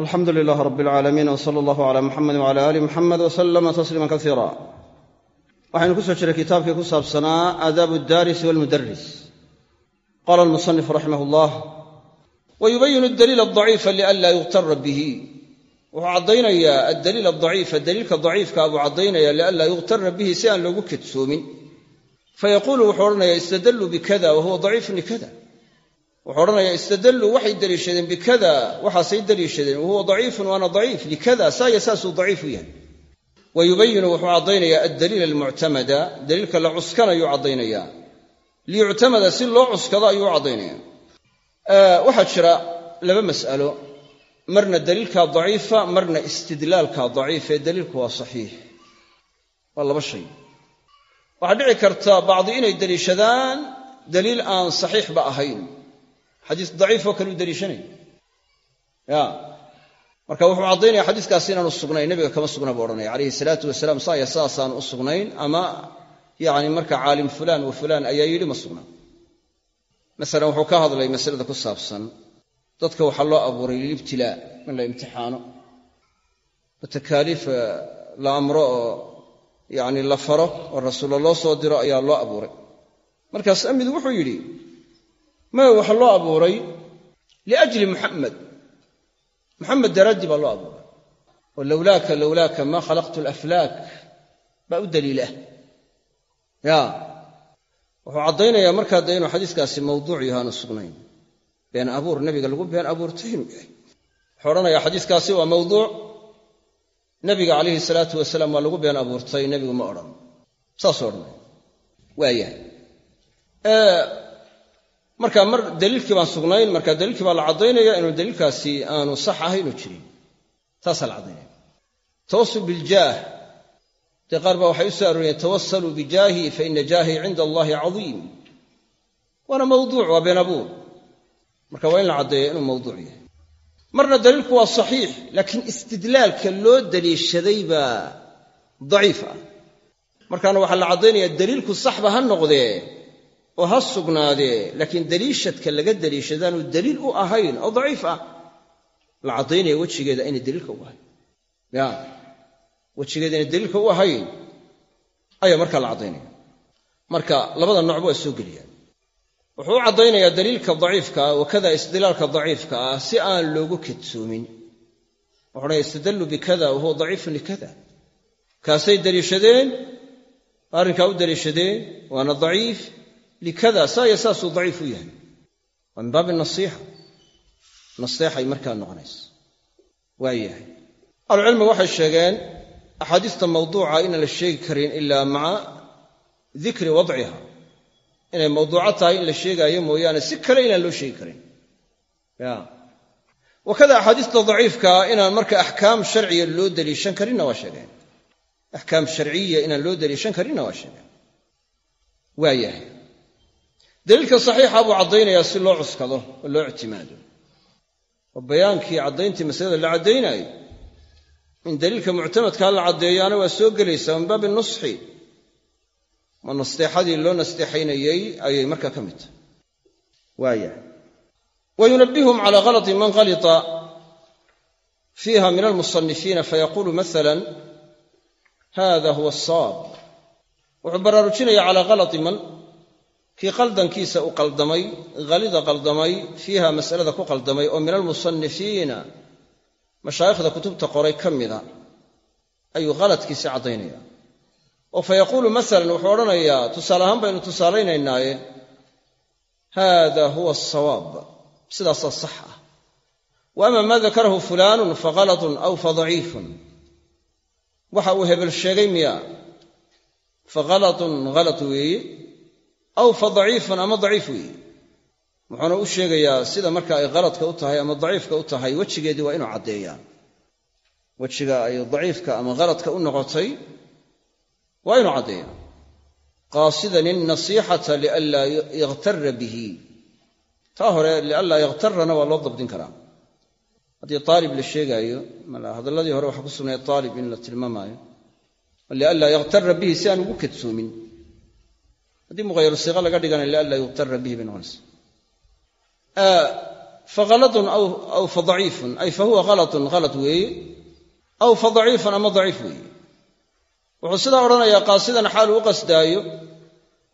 alxamdu lilaah rab alcaalamiin w sala allahu cala muxamed wcala aali muxamed wasalama tasliima kasiira waxaynu ku soo jiray kitaabkii ku saabsanaa aadaabu addarisi walmudaris qaala almusanif raximah llah wa yubayinu adaliil adaciifa lianla yuqtara bihi. Wuxuu caddaynayaa addaliil adaciifa daliilka daciifkaa buu caddaynayaa lianlaa yuqtara bihi si aan loogu kadsoomin fayaquulu wuxuu odhanayaa istadalluu bikada wa huwa daciifun likada wuxuu odhanayaa istadalluu waxay deliishadeen bikada. Waxaasay deliishadeen wahuwa daciifun waana daciif. Likada saaya saasuu daciif u yahay. Wa yubayinu wuxuu caddaynayaa addaliil almuctamada daliilka la cuskanayuu caddaynayaa. Liyuctamada si loo cuskado ayuu u waxaa jira laba mas'alo. Marna daliilka daciifa marna istidlaalka daciif ee daliilku waa saxiix. Waa laba shay. Waxaa dhici karta bacdi inay deliishadaan daliil aan saxiixba ahayn xadiis daciifoo kale u deliishanaya ya. Marka wuxuu caddaynaya xadiiskaasi inaanu sugnayn nebiga kama sugna buu odhanaya. Calayhi salaatu wasalaam saaya saasaanu u sugnayn ama yacni marka caalim fulaan wa fulaan ayaa yidhi ma sugnaa masalan wuxuu ka hadlay masalada ku saabsan dadka waxaa loo abuuray lilibtilaa in la imtixaano. Oo takaaliif la amro oo yacni la faro oo rasuulla loo soo diro ayaa loo abuuray. Markaas amid wuxuu yidhi maya waxaa loo abuuray liajli muxamed muxamed daraaddii baa loo abuuray. Oo lowlaaka lowlaaka maa khalaqtu alaflaak. Baa u daliilah ya. Wuxuu caddaynayaa markaa dee inuu xadiiskaasi mawduuc yahaanu sugnayn. Been abuur nebiga lagu been abuurtay inuu yahay. Wuxuu odhanayaa xadiiskaasi waa mawduuc. Nebiga calayhi salaatu wasalaam waa lagu been abuurtay nebigu ma odhan. Saasuu odhanaya waa yahay marka mar daliilkii baan sugnayn marka daliilkii baa la caddaynaya inuu daliilkaasi aanu sax ahaynu jirin. Taasaa la caddaynaya. Tawasul biljaah dee qaar baa waxay u soo arooriyeen tawasaluu bijaahi fa ina jaahii cinda allahi cadiim. Waana mawduuc waa been abuur marka waa in la caddeeya inuu mawduuc yahay. Marna daliilku waa saxiix laakiin istidlaalka loo daliishaday baa daciif ah. Markaana waxaa la caddaynaya daliilku saxba ha noqdee oo ha sugnaadee laakiin daliishadka laga daliishadaanu daliil u ahayn oo daciif ah la caddaynaya wejigeeda inay daliilka u ahayn. Ya wejigeeda inay daliilka u ahayn ayaa markaa la caddaynaya. Marka labada noocba waa soo geliyaan. Wuxuu u daliilka daciifkaa wakada istidlaalka daciifka ah si aan loogu kadsoomin wuxu odhanaya istadalluu bikada wahuwa daciifun likada. Kaasay daliishadeen arrinkaa u daliishadeen waana daciif likada saaya saasuu daciif u yahay. Waa min baabi nasiixa. Naseexay markaa noqonaysa waa yahay. Ahlucilmigu waxay sheegeen axaadiista mawduuca inaan la sheegi karin ilaa maca dikri wadciha. Inay mawduuco tahay in la sheegaayo mooyaane si kale inaan loo sheegi karin. Wakada axaadiista daciifkaa inaan marka axkaam sharciya loo daliishan karinna waa sheegeen. Axkaam sharciya loo daliishan karinna daliilka saxiixa buu caddaynayaa si loo cuskado oo loo ictimaado. Oo bayaankii caddayntii masalada la caddaynaayo in daliilka muctamadkaa la caddeeyaana waa soo gelaysaa min baabi nusxi. Ma nasteexadii loo nasteexaynayey ayay markaa ka mid tahay. Waayahay wa yunabbihum calaa ghalati man qalita fiiha min almusanifiina fayaqulu maala hada huwa asawaab wuxuu baraarujinaya calaa ghalati man kii qaldankiisa u qaldamay halida qaldamay fiiha masalada ku qaldamay oo min almusanifiina mashaayikhda kutubta qoray ka mida ayuu haladkiisi caddaynaya oo fa yaquulu masalan wuxuu odhanayaa tusaale ahaan baynu tusaalaynaynaaye haada huwa asawaab sidaasaa sax ah. Wa ama maa dakarahu fulaanun fa halatun aw fa daciifun. Waxa uu hebel sheegay miya fa halatun halat weeye aw fa daciifun ama daciif weeye. Wuxuuna u sheegayaa sida marka ay haladka u tahay ama daciifka u tahay wejigeedii waa inuu caddeeyaa. Wejiga ay daciifka ama haladka u noqotay waa inuu caddeeya qaasidan innasiixata lianlaa yakhtara bihi. Taa hore lianlaa yakhtarana waa loo dabdin karaa. Haddii aalib la sheegaayo hadalladii hore waxaa ku sugnay aalib in la tilmaamaayo. Lianlaa yakhtara bihi si aan ugu kadsoomin haddii mughayar siiqa laga dhigana lianlaa yuktara bihi bay noqonaysa faghalatun aw fa daciifun. Ay fa huwa halatun halat weeye aw fa daciifun ama daciif weeye wuxuu sidaa odhanayaa qaasidan xaal u qasdaayo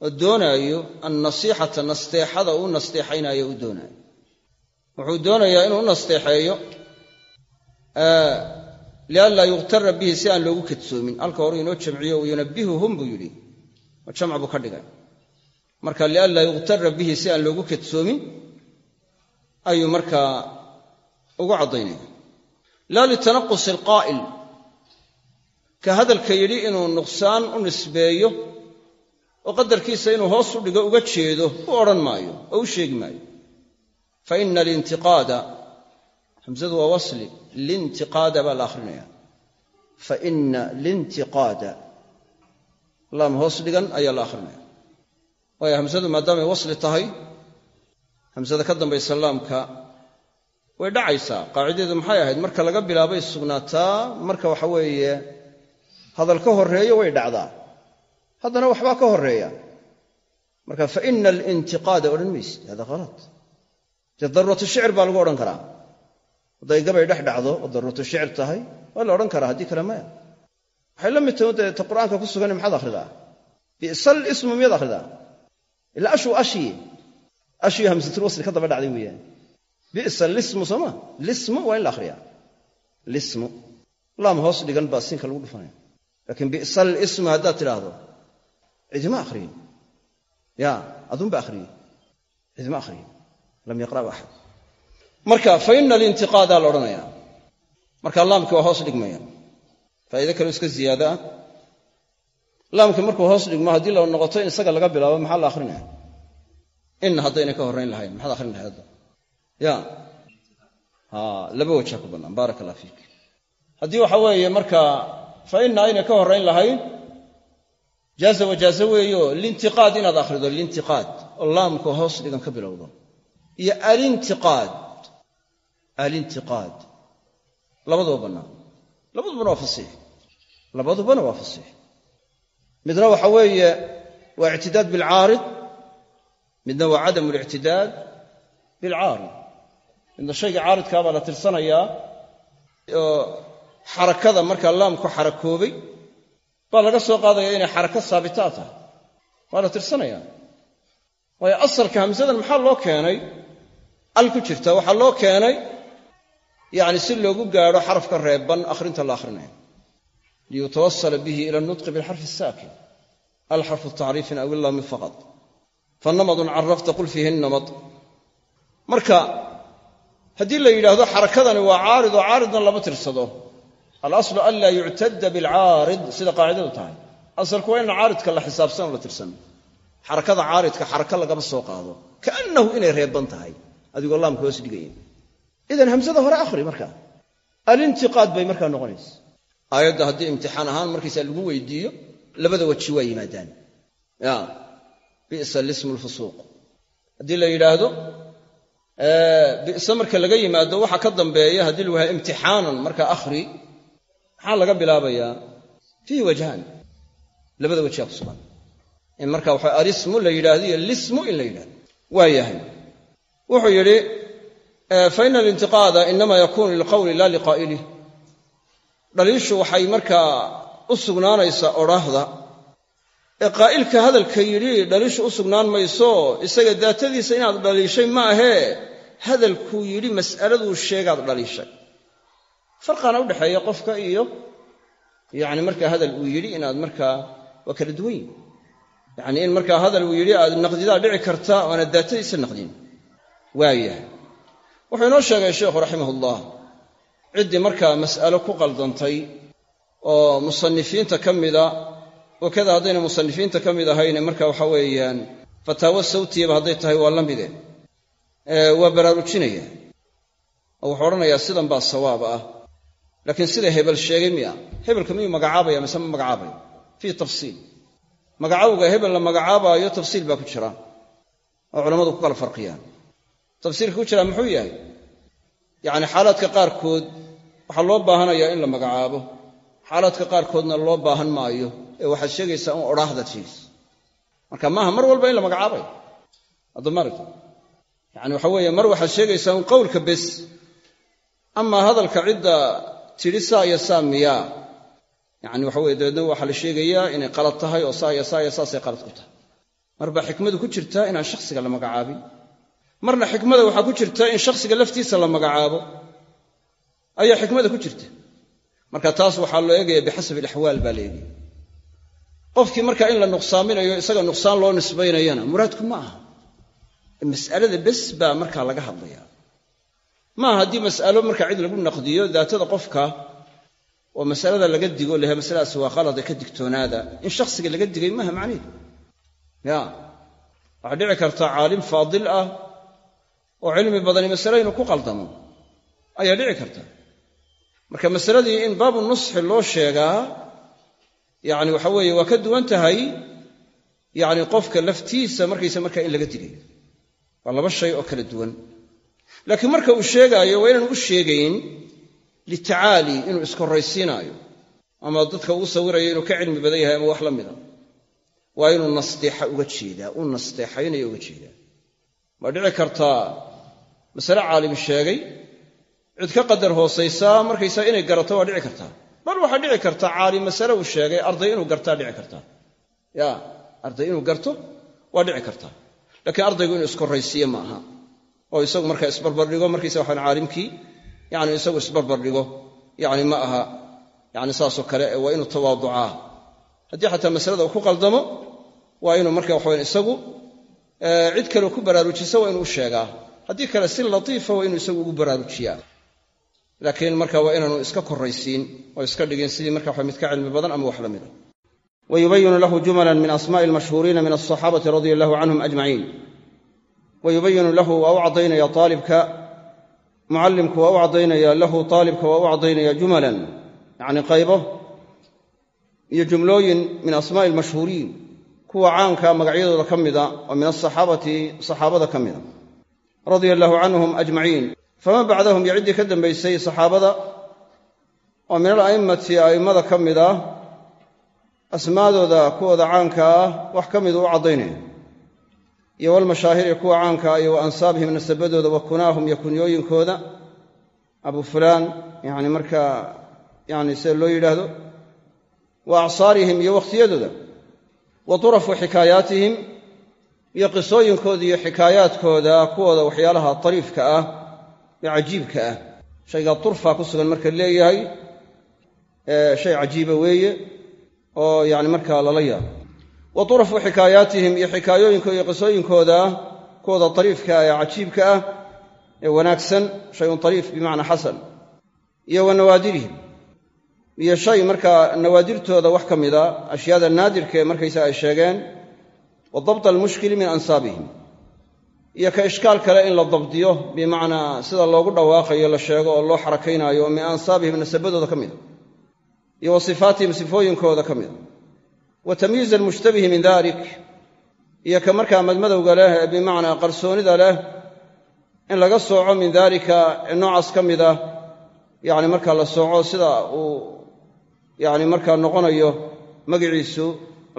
oo doonaayo annasiixata nasteexada uu nasteexaynaayo uu doonaayo. Wuxuu doonayaa inuu u nasteexeeyo lianlaa yuktara bihi si aan loogu kadsoomin halka hore inoo jamciyo yunabbihuhum buu yidhi. Oo jamc buu ka dhigay marka lianlaa yuktara bihi si aan loogu kadsoomin ayuu markaa ugu caddaynaya. Laa litanaqusi alqaa'il ka hadalka yidhi inuu nuqsaan u nisbeeyo oo qadarkiisa inuu hoos u dhigo uga jeedo u odhan maayo oo u sheegi maayo. Fa ina alintiqaada hamsadu waa wasli lintiqaada baa la akhrinaya. Fa ina lintiqaada laam hoos dhigan ayaa la akhrinaya waayo hamsadu maadaamay wasli tahay hamsada ka dambaysa laamka way dhacaysaa. Qaacidadeedu maxay ahayd? Marka laga bilaabay sugnaataa marka waxa weeye hadal ka horreeyo way dhacdaa. Haddana waxbaa ka horreeya. Marka fa ina alintiqaada odhan maysid hada khalat dee daruuratu shicir baa lagu odhan karaa. Hadday gabay dhex dhacdo oo daruuratu shicir tahay waa la odhan karaa haddii kale maya. Waxay la mid tahay dee ta ku sugan maxaad akhridaa? Bi'sal ismu miyaad akhridaa ilaa ashuu ashyi ashyu hamsatul wasli ka daba dhacday weeyaan bi'sa lismu sooma lismu waa in la akhriyaa lismu laam hoos dhigan baa siinka lagu dhufanaya laakiin bi'sal ismu haddaad tidhaahdo cidima akhriyin ya adunba akhriyey cidima akhriyin lam yaqra'u axad marka fa ina alintiqaadaa la odhanaya marka laamkii waa hoos dhigmaya faa'iide kaleo iska ziyaada ah laamkii markuu hoos dhigmo haddii la noqoto in isaga laga bilaabo maxaa la akhrinaya? In haddaynay ka horrayn lahayn maxaad akhrin lahayd hadda? Ya. Laba wajha ku bannaan baaraka allah fiik. Haddii waxa weeye marka fa ina aynay ka horrayn lahayn jaaza wajaaze weeyo lintiqaad inaad akhrido lintiqaad. Oo laamka hoos dhigan ka bilowdo. Iyo alintiqaad. Alintiqaad. Labaduba bannaan labadubana waa fasiix. Labadubana waa fasiix midna waxa weeye waa ictidaad bilcaarid midna waa cadamu lictidaad bilcaarid. Midna shayga caaridkaa baa la tirsanayaa oo xarakada markaa laamku xarakoobay baa laga soo qaadaya inay xarako saabitaa tahay. Waa la tirsanayaa. Waayo asalka hamsadan maxaa loo keenay? Al ku jirta. Waxaa loo keenay yacni si loogu gaadho xarafka reeban akhrinta la akhrinayo liyutawasala bihi ila nutqi bilxarfi asaakin alxarfu tacriifin aw ilaami faqad fanamadun carafta qul fiihi namad marka haddii la yidhaahdo xarakadani waa caarid oo caaridna lama tirsado alaslu an laa yuctada bilcaarid sida qaacidadu tahay asalku waa inaan caaridka la xisaabsanoo la tirsano xarakada caaridka xaraka lagama soo qaado kaannahu inay reeban tahay adigoo laamka hoos dhigaya idan hamsada hore akhri markaa alintiqaad aayadda haddii imtixaan ahaan markaysaa lagu weydiiyo labada weji waa yimaadaan. Bi'sa lismu lfusuuq haddii la yidhaahdo bi'se marka laga yimaado waxa ka dambeeya haddii lagu yahay imtixaanan marka akhri maxaa laga bilaabayaa fiihi wajhaan. Labada wejaa ku sugan. In marka waxa alismu la yidhaahdo iyo lismu in la yidhahdo waa wuxuu yidhi fa ina alintiqaada inama yakunu lilqowli la liqaa'ilih dhaliishu waxay markaa u sugnaanaysaa odhaahda ee qaa'ilka hadalka yidhi dhaliishu u sugnaan mayso isaga daatadiisa inaad dhaliishay ma ahee. Hadalkuu yidhi mas'aladuu sheegaad dhaliishay. Farqaana udhexeeya qofka iyo yacni markaa hadal uu yidhi inaad markaa waa kala duwan. Yihin yacni in markaa hadal uu yidhi aad naqdidaa dhici karta oana daatadiisa naqdin. Waayahay. Wuxuu inoo sheegay sheikhu raximahullah ciddii markaa mas'alo ku qaldantay oo musanifiinta ka mida wakada haddayna musanifiinta ka mid ahayne marka waxa weeyaan fataawo sawtiyaba hadday tahay waa la mide waa baraarujinaya oo wuxuu odhanayaa sidan baa sawaab ah. Laakiin sida hebel sheegay miya hebelka miyuu magacaabaya mise ma magacaabayo fii tafsiil. Magacawga hebel la magacaabaayo tafsiil baa ku jira. Oo culammadu ku kala farqiyaan. Tafsiilka ku jiraa muxuu yahay? Yacni xaalaadka qaarkood waxaa loo baahanayaa in la magacaabo. Xaalaadka qaarkoodna loo baahan maayo ee waxaad sheegaysaa un odhaahdaad sheegaysa marka maaha mar walba in la magacaabayo addomaaragta yacni waxa weeye mar waxaad sheegaysaa un qowlka bes amaa hadalka cidda tidhi saa iyo saa miyaa. Yacni waxa weye dabeedna waxaa la sheegayaa inay qalad tahay oo saa iyo saa iyo saasay qalad ku tahay. Marba xikmadu ku jirtaa inaan shakhsiga la magacaabin. Marna xikmada waxaa ku jirta in shakhsiga laftiisa la magacaabo ayaa xikmada ku jirta. Marka taas waxaa loo eegaya bixasabi alaxwaal baa la qofkii markaa in la nuqsaaminayo isaga nuqsaan loo nisbaynayana muraadku ma aha. Mas'alada bes baa markaa laga hadlaya maaha haddii mas'alo markaa cid lagu naqdiyo daatada qofka oo masalada laga digo lehe masaladaasi waa qalade ka digtoonaada. In shakhsiga laga digay maaha macniheedu ya waxaa dhici karta caalim faadil ah oo cilmi badani masale inuu ku qaldamo. Ayaa dhici karta marka masaladii in baabu nusxi loo sheegaa yacni waxa weeye waa ka duwan tahay yacni qofka laftiisa markaysa markaa in laga digayo waa laba shay oo kala duwan. Laakiin marka uu sheegaayo waa inaan u sheegayn litacaali inuu iskorraysiinaayo ama dadka uu sawirayo inuu ka cilmi badan yahay ama wax la mida. Waa inuu nasteexa uga jeedaa uu nasteexaynayo uga jeedaa. Waa dhici kartaa masale caalim sheegay cid ka qadar hoosaysaa markaysaa inay garato waa dhici kartaa. Bal waxaa dhici karta caalim masale uu sheegay arday inuu gartaa dhici kartaa. Ya arday inuu garto waa dhici kartaa. Laakiin ardaygu inuu iskorraysiiye ma aha. Oo isagu markaa isbarbardhigo markaysa waxaan caalimkii yani isagu isbarbardhigo yani ma aha. Yani saasoo kale waa inuu tawaaducaa. Haddii xataa masalada uu ku qaldamo waa inuu marka waxawan isagu cid kaleo ku baraarujisa waa inuu u sheegaa. Haddii kale si latiifa waa inuu isagu ugu baraarujiyaa laakiin marka waa inaanu iska korraysiin oo iska dhigin sidii marka waxa mid ka cilmi badan ama wax la mida. wayubayinu lahu jumalan min asma'i almashhuuriina min alsaxaabati radia allahu canhum ajmaciin wayubayinu lahu waa u caddaynaya aalibka mucallimku waa u caddaynaya lahu aalibka waa u caddaynaya jumalan yacni qaybo iyo jumlooyin min asmaa'i almashhuuriin kuwa caanka magacyadooda ka mida oo min asaxaabati saxaabada ka mida radia allahu canhum ajmaciin faman bacdahum iyo ciddii ka dambaysay saxaabada oo min ala'immati a'immada ka mid ah asmaadooda kuwooda caanka ah wax ka midu u caddaynaya. Iyo walmashaahiri kuwa caanka ah iyo wa ansaabihim nasabadooda wa kunaahum iyo kunyooyinkooda. Abu fulaan yani markaa yani sida loo yidhaahdo wa acsaarihim iyo wakhtiyadooda wa turafu xikaayaatihim iyo qisooyinkooda iyo xikaayaadkooda kuwooda waxyaalaha ariifka ah ee cajiibka ah. Shaygaa turfa ku sugan marka leeyahay shay cajiiba weeye oo yani markaa lala yaabo. Wa turafu xikaayaatihim iyo xikaayooyinkooda iyo qisooyinkooda kuwooda ariifka ah ee cajiibka ah ee wanaagsan shayun ariif bimacnaa xasan iyo wa nawaadirihim. Iyo shay markaa nawaadirtooda wax ka mida ashyaada naadirka ee markaysa ay sheegeen wa dabta almushkili min ansaabihim iyo ka ishkaal kale in la dabdiyo bimacnaa sida loogu dhawaaqayo la sheego oo loo xarakaynaayo oo min ansaabihim nasabadooda ka mida iyo wa sifaatihim sifooyinkooda ka mida wa tamyiiz almushtabihi min dalik iyo ka markaa madmadowga leh ee bimacnaa qarsoonida leh in laga sooco min daalika noocaas ka mida yacni markaa la sooco sida uu yacni markaa noqonayo magiciisu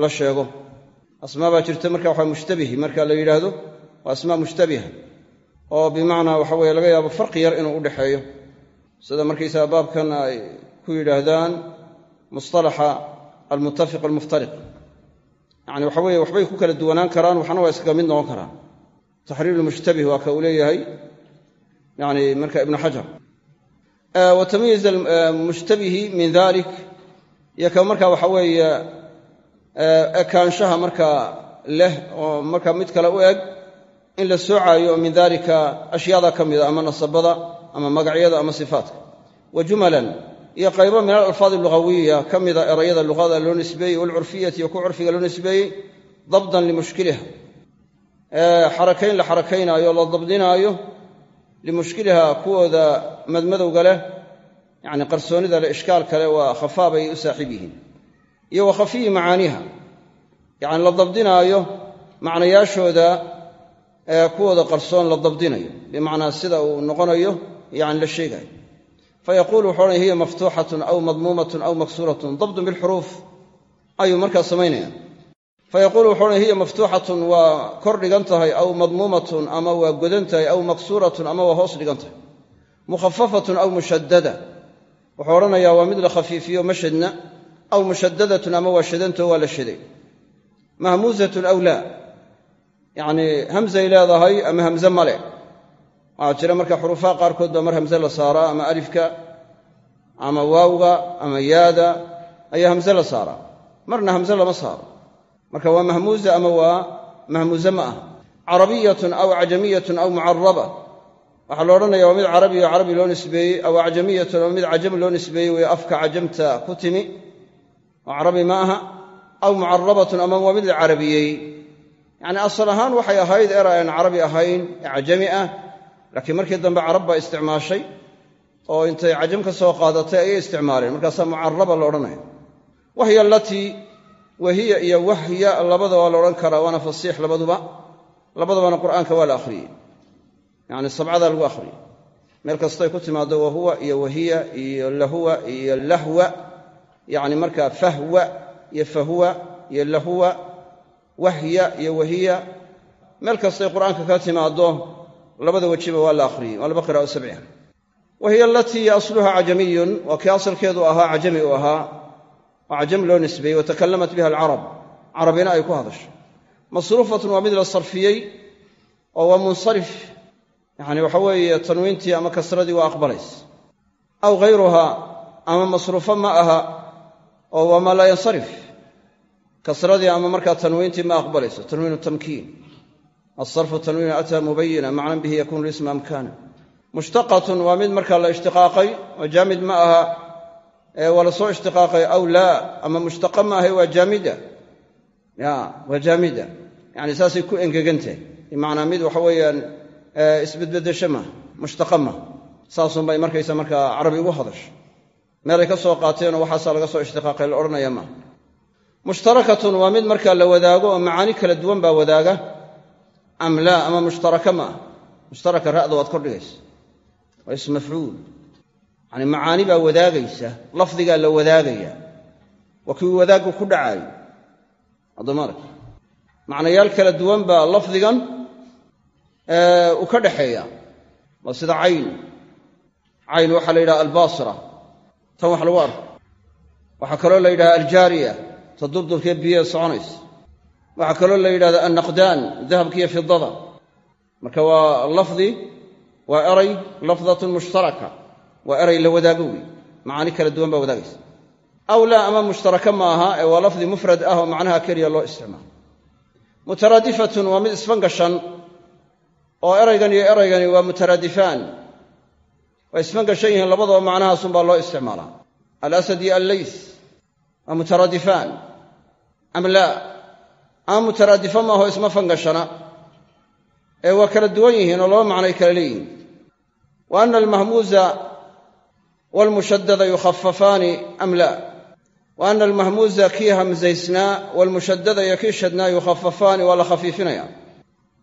la sheego. Asmaa baa jirta marka waxa mushtabihi marka la yidhaahdo waa asmaa mushtabiha oo bimacnaa waxa weye laga yaabo farqi yar inuu udhexeeyo sida markaysaga baabkan ay ku yidhaahdaan mustalaxa almuttafiq almuftariq. Yacni waxa weye waxbay ku kala duwanaan karaan waxna waa iskaga mid noqon karaan. Taxriir lmushtabih waa ka uu leeyahay yani marka ibnu xajar. Wa tamyiiz almushtabihi min dalik iyo ka marka waxa weeye ekaanshaha markaa leh oo marka mid kale u eg in la soocaayo min dalika ashyaada ka mida ama nasabada ama magacyada ama sifaatka. Wa jumalan iyo qaybo min alalfaad lugawiya ka mida erayada luqada loo nisbeeyey walcurfiyati iyo ku curfiga loo nisbeeyey dabdan limushkiliha xarakayn la xarakaynaayo la dabdinaayo limushkiliha kuwooda madmadowga leh yani qarsoonida leh ishkaal kale waa khafaa bay u saaxiib yihiin. Iyo wa khafiyi macaaniha. Yani la dabdinaayo macnayaashooda kuwooda qarsoon la dabdinayo. Bimacnaa sida uu noqonayo yani la sheegayo. Fayaquulu wuxu odhanaya hiya maftuuxatun aw madmuumatun aw maksuuratun dabdun bilxuruuf ayuu markaa samaynaya fayaquulu wuxuu odhan hiya maftuuxatun waa kor dhigan tahay aw madmuumatun ama waa godan tahay aw maksuuratun ama waa hoos dhigan tahay. Mukhafafatun aw mushaddada. Wuxuu odhanayaa waa mid la khafiifiyo ma shadna aw mushadadatun ama waa shadantao waa la shaday mahmuusatun aw laa yacnii hamzay leedahay ama hamze male waxaa jira marka xuruufaha qaarkood baa mar hamze la saaraa ama alifka ama waawga ama yaada ayaa hamze la saaraa. Marna hamze lama saaro. Marka waa mahmuuza ama waa mahmuuze ma aha. Carabiyatun aw acjamiyatun aw mucaraba waxaa la odhanaya waa mid carabiyo carabi loo nisbeeyey aw acjamiyatun ama mid cajam loo nisbeeyey way afka cajamta ku timi. Oo carabi ma aha. Aw mucarabatun ama waa mid la carabiyey yacni asal ahaan waxay ahayd era aan carabi ahayn ee cajami ah laakiin markii dambe carab baa isticmaashay oo intay cajam ka soo qaadatay ayay isticmaaleen. Markaasaa mucaraba la odhanaya wahya alatii wahiya iyo wahya labada waa la odhan karaa waana fasiix labaduba. Labadabana qur'aanka waa la akhriyey. Yacni sabcadaa lagu akhriyey. Meel kastay ku timaado wahuwa iyo wahiya iyo lahuwa iyo lahwa. Yacni markaa fahwa iyo fahuwa iyo lahuwa wahya iyo wahiya. Meel kastay qur'aanka ka timaado labada wejiba waa la akhriyey waa laba qiraa'o sabciha wahiya alatii asluha cajamiyun waa kii asalkeedu ahaa cajami uu ahaa oo cajam loo nisbeeyey watakallamat biha alcarab. Carabina ay ku hadasho. Masruufatun waa mid la sarfiyey oo waa munsarif. Yacni waxa weeye tanwiintii ama kasradii waa aqbalays aw hayruhaa ama masruufo ma aha oo waa maa yansarif kasradii ama markaa tanwiintii ma aqbalayso. Tanwiinu tamkiin. Asarfu tanwiinu ataa mubayina macnan bihi yakunu lisma amkaana mushtaqatun waa mid markaa la ishtiqaaqay oo jaamid ma aha waa la soo ishtiqaaqay aw laa ama mushtaqa ma ahay waa jaamida. Waa jaamida. Yani saasay ku engegantahay bimacnaa mid waxa weeyaan isbedbedesho maaha mushtaqa maaha saasunbay markaysa markaa carabi ugu hadasho meelay ka soo qaateenoo waxaasaa laga soo ishtiqaaqay la odhanaya maaha mushtarakatun waa mid markaa la wadaago oo macaani kala duwan baa wadaaga am laa ama mushtaraka ma ah. Mushtaraka ra'da waad kordhigaysa. Waa ism mafcuul yani macaani baa wadaagaysa lafdigaa la wadaagaya. Waa kii wadaaggu ku dhacaayo addoomada macnayaal kala duwan baa lafdigan uu ka dhaxeeya. Waa sida cayn. Cayn waxaa la yidhaha albaasira. Tan wax lagu arko. Waxaa kaloo la yidhaha aljaariya ta durdurkee biyaha soconaysa. Waxaa kaloo la yidhahda annaqdaan dahabkiiyo fidada marka waa lafdi waa eray lafdatun mushtaraka waa eray la wadaago wey macaani kala duwan baa wadaagaysa. Aw laa ama mushtaraka ma aha ee waa lafdi mufrad ah oo macnaha keliya loo isticmaalo. Mutaraadifatun waa mid isfangashan oo eraygan iyo eraygani waa mutaraadifaan. Waa isfangashan yihiin labadaba macnahaasunbaa loo isticmaalaa. Alasad iyo alleys waa mutaraadifaan am laa ama mutaraadifo maaho isma fangashana. Ee waa kala duwan yihiin oo laba macnoay kala leeyihiin. Wa ana almahmuuza waalmushadada yukhafafaani am laa wa ana almahmuuza kii hamzaysnaa waalmushadada iyo kii shadnaa yukhafafaani waa la khafiifinaya.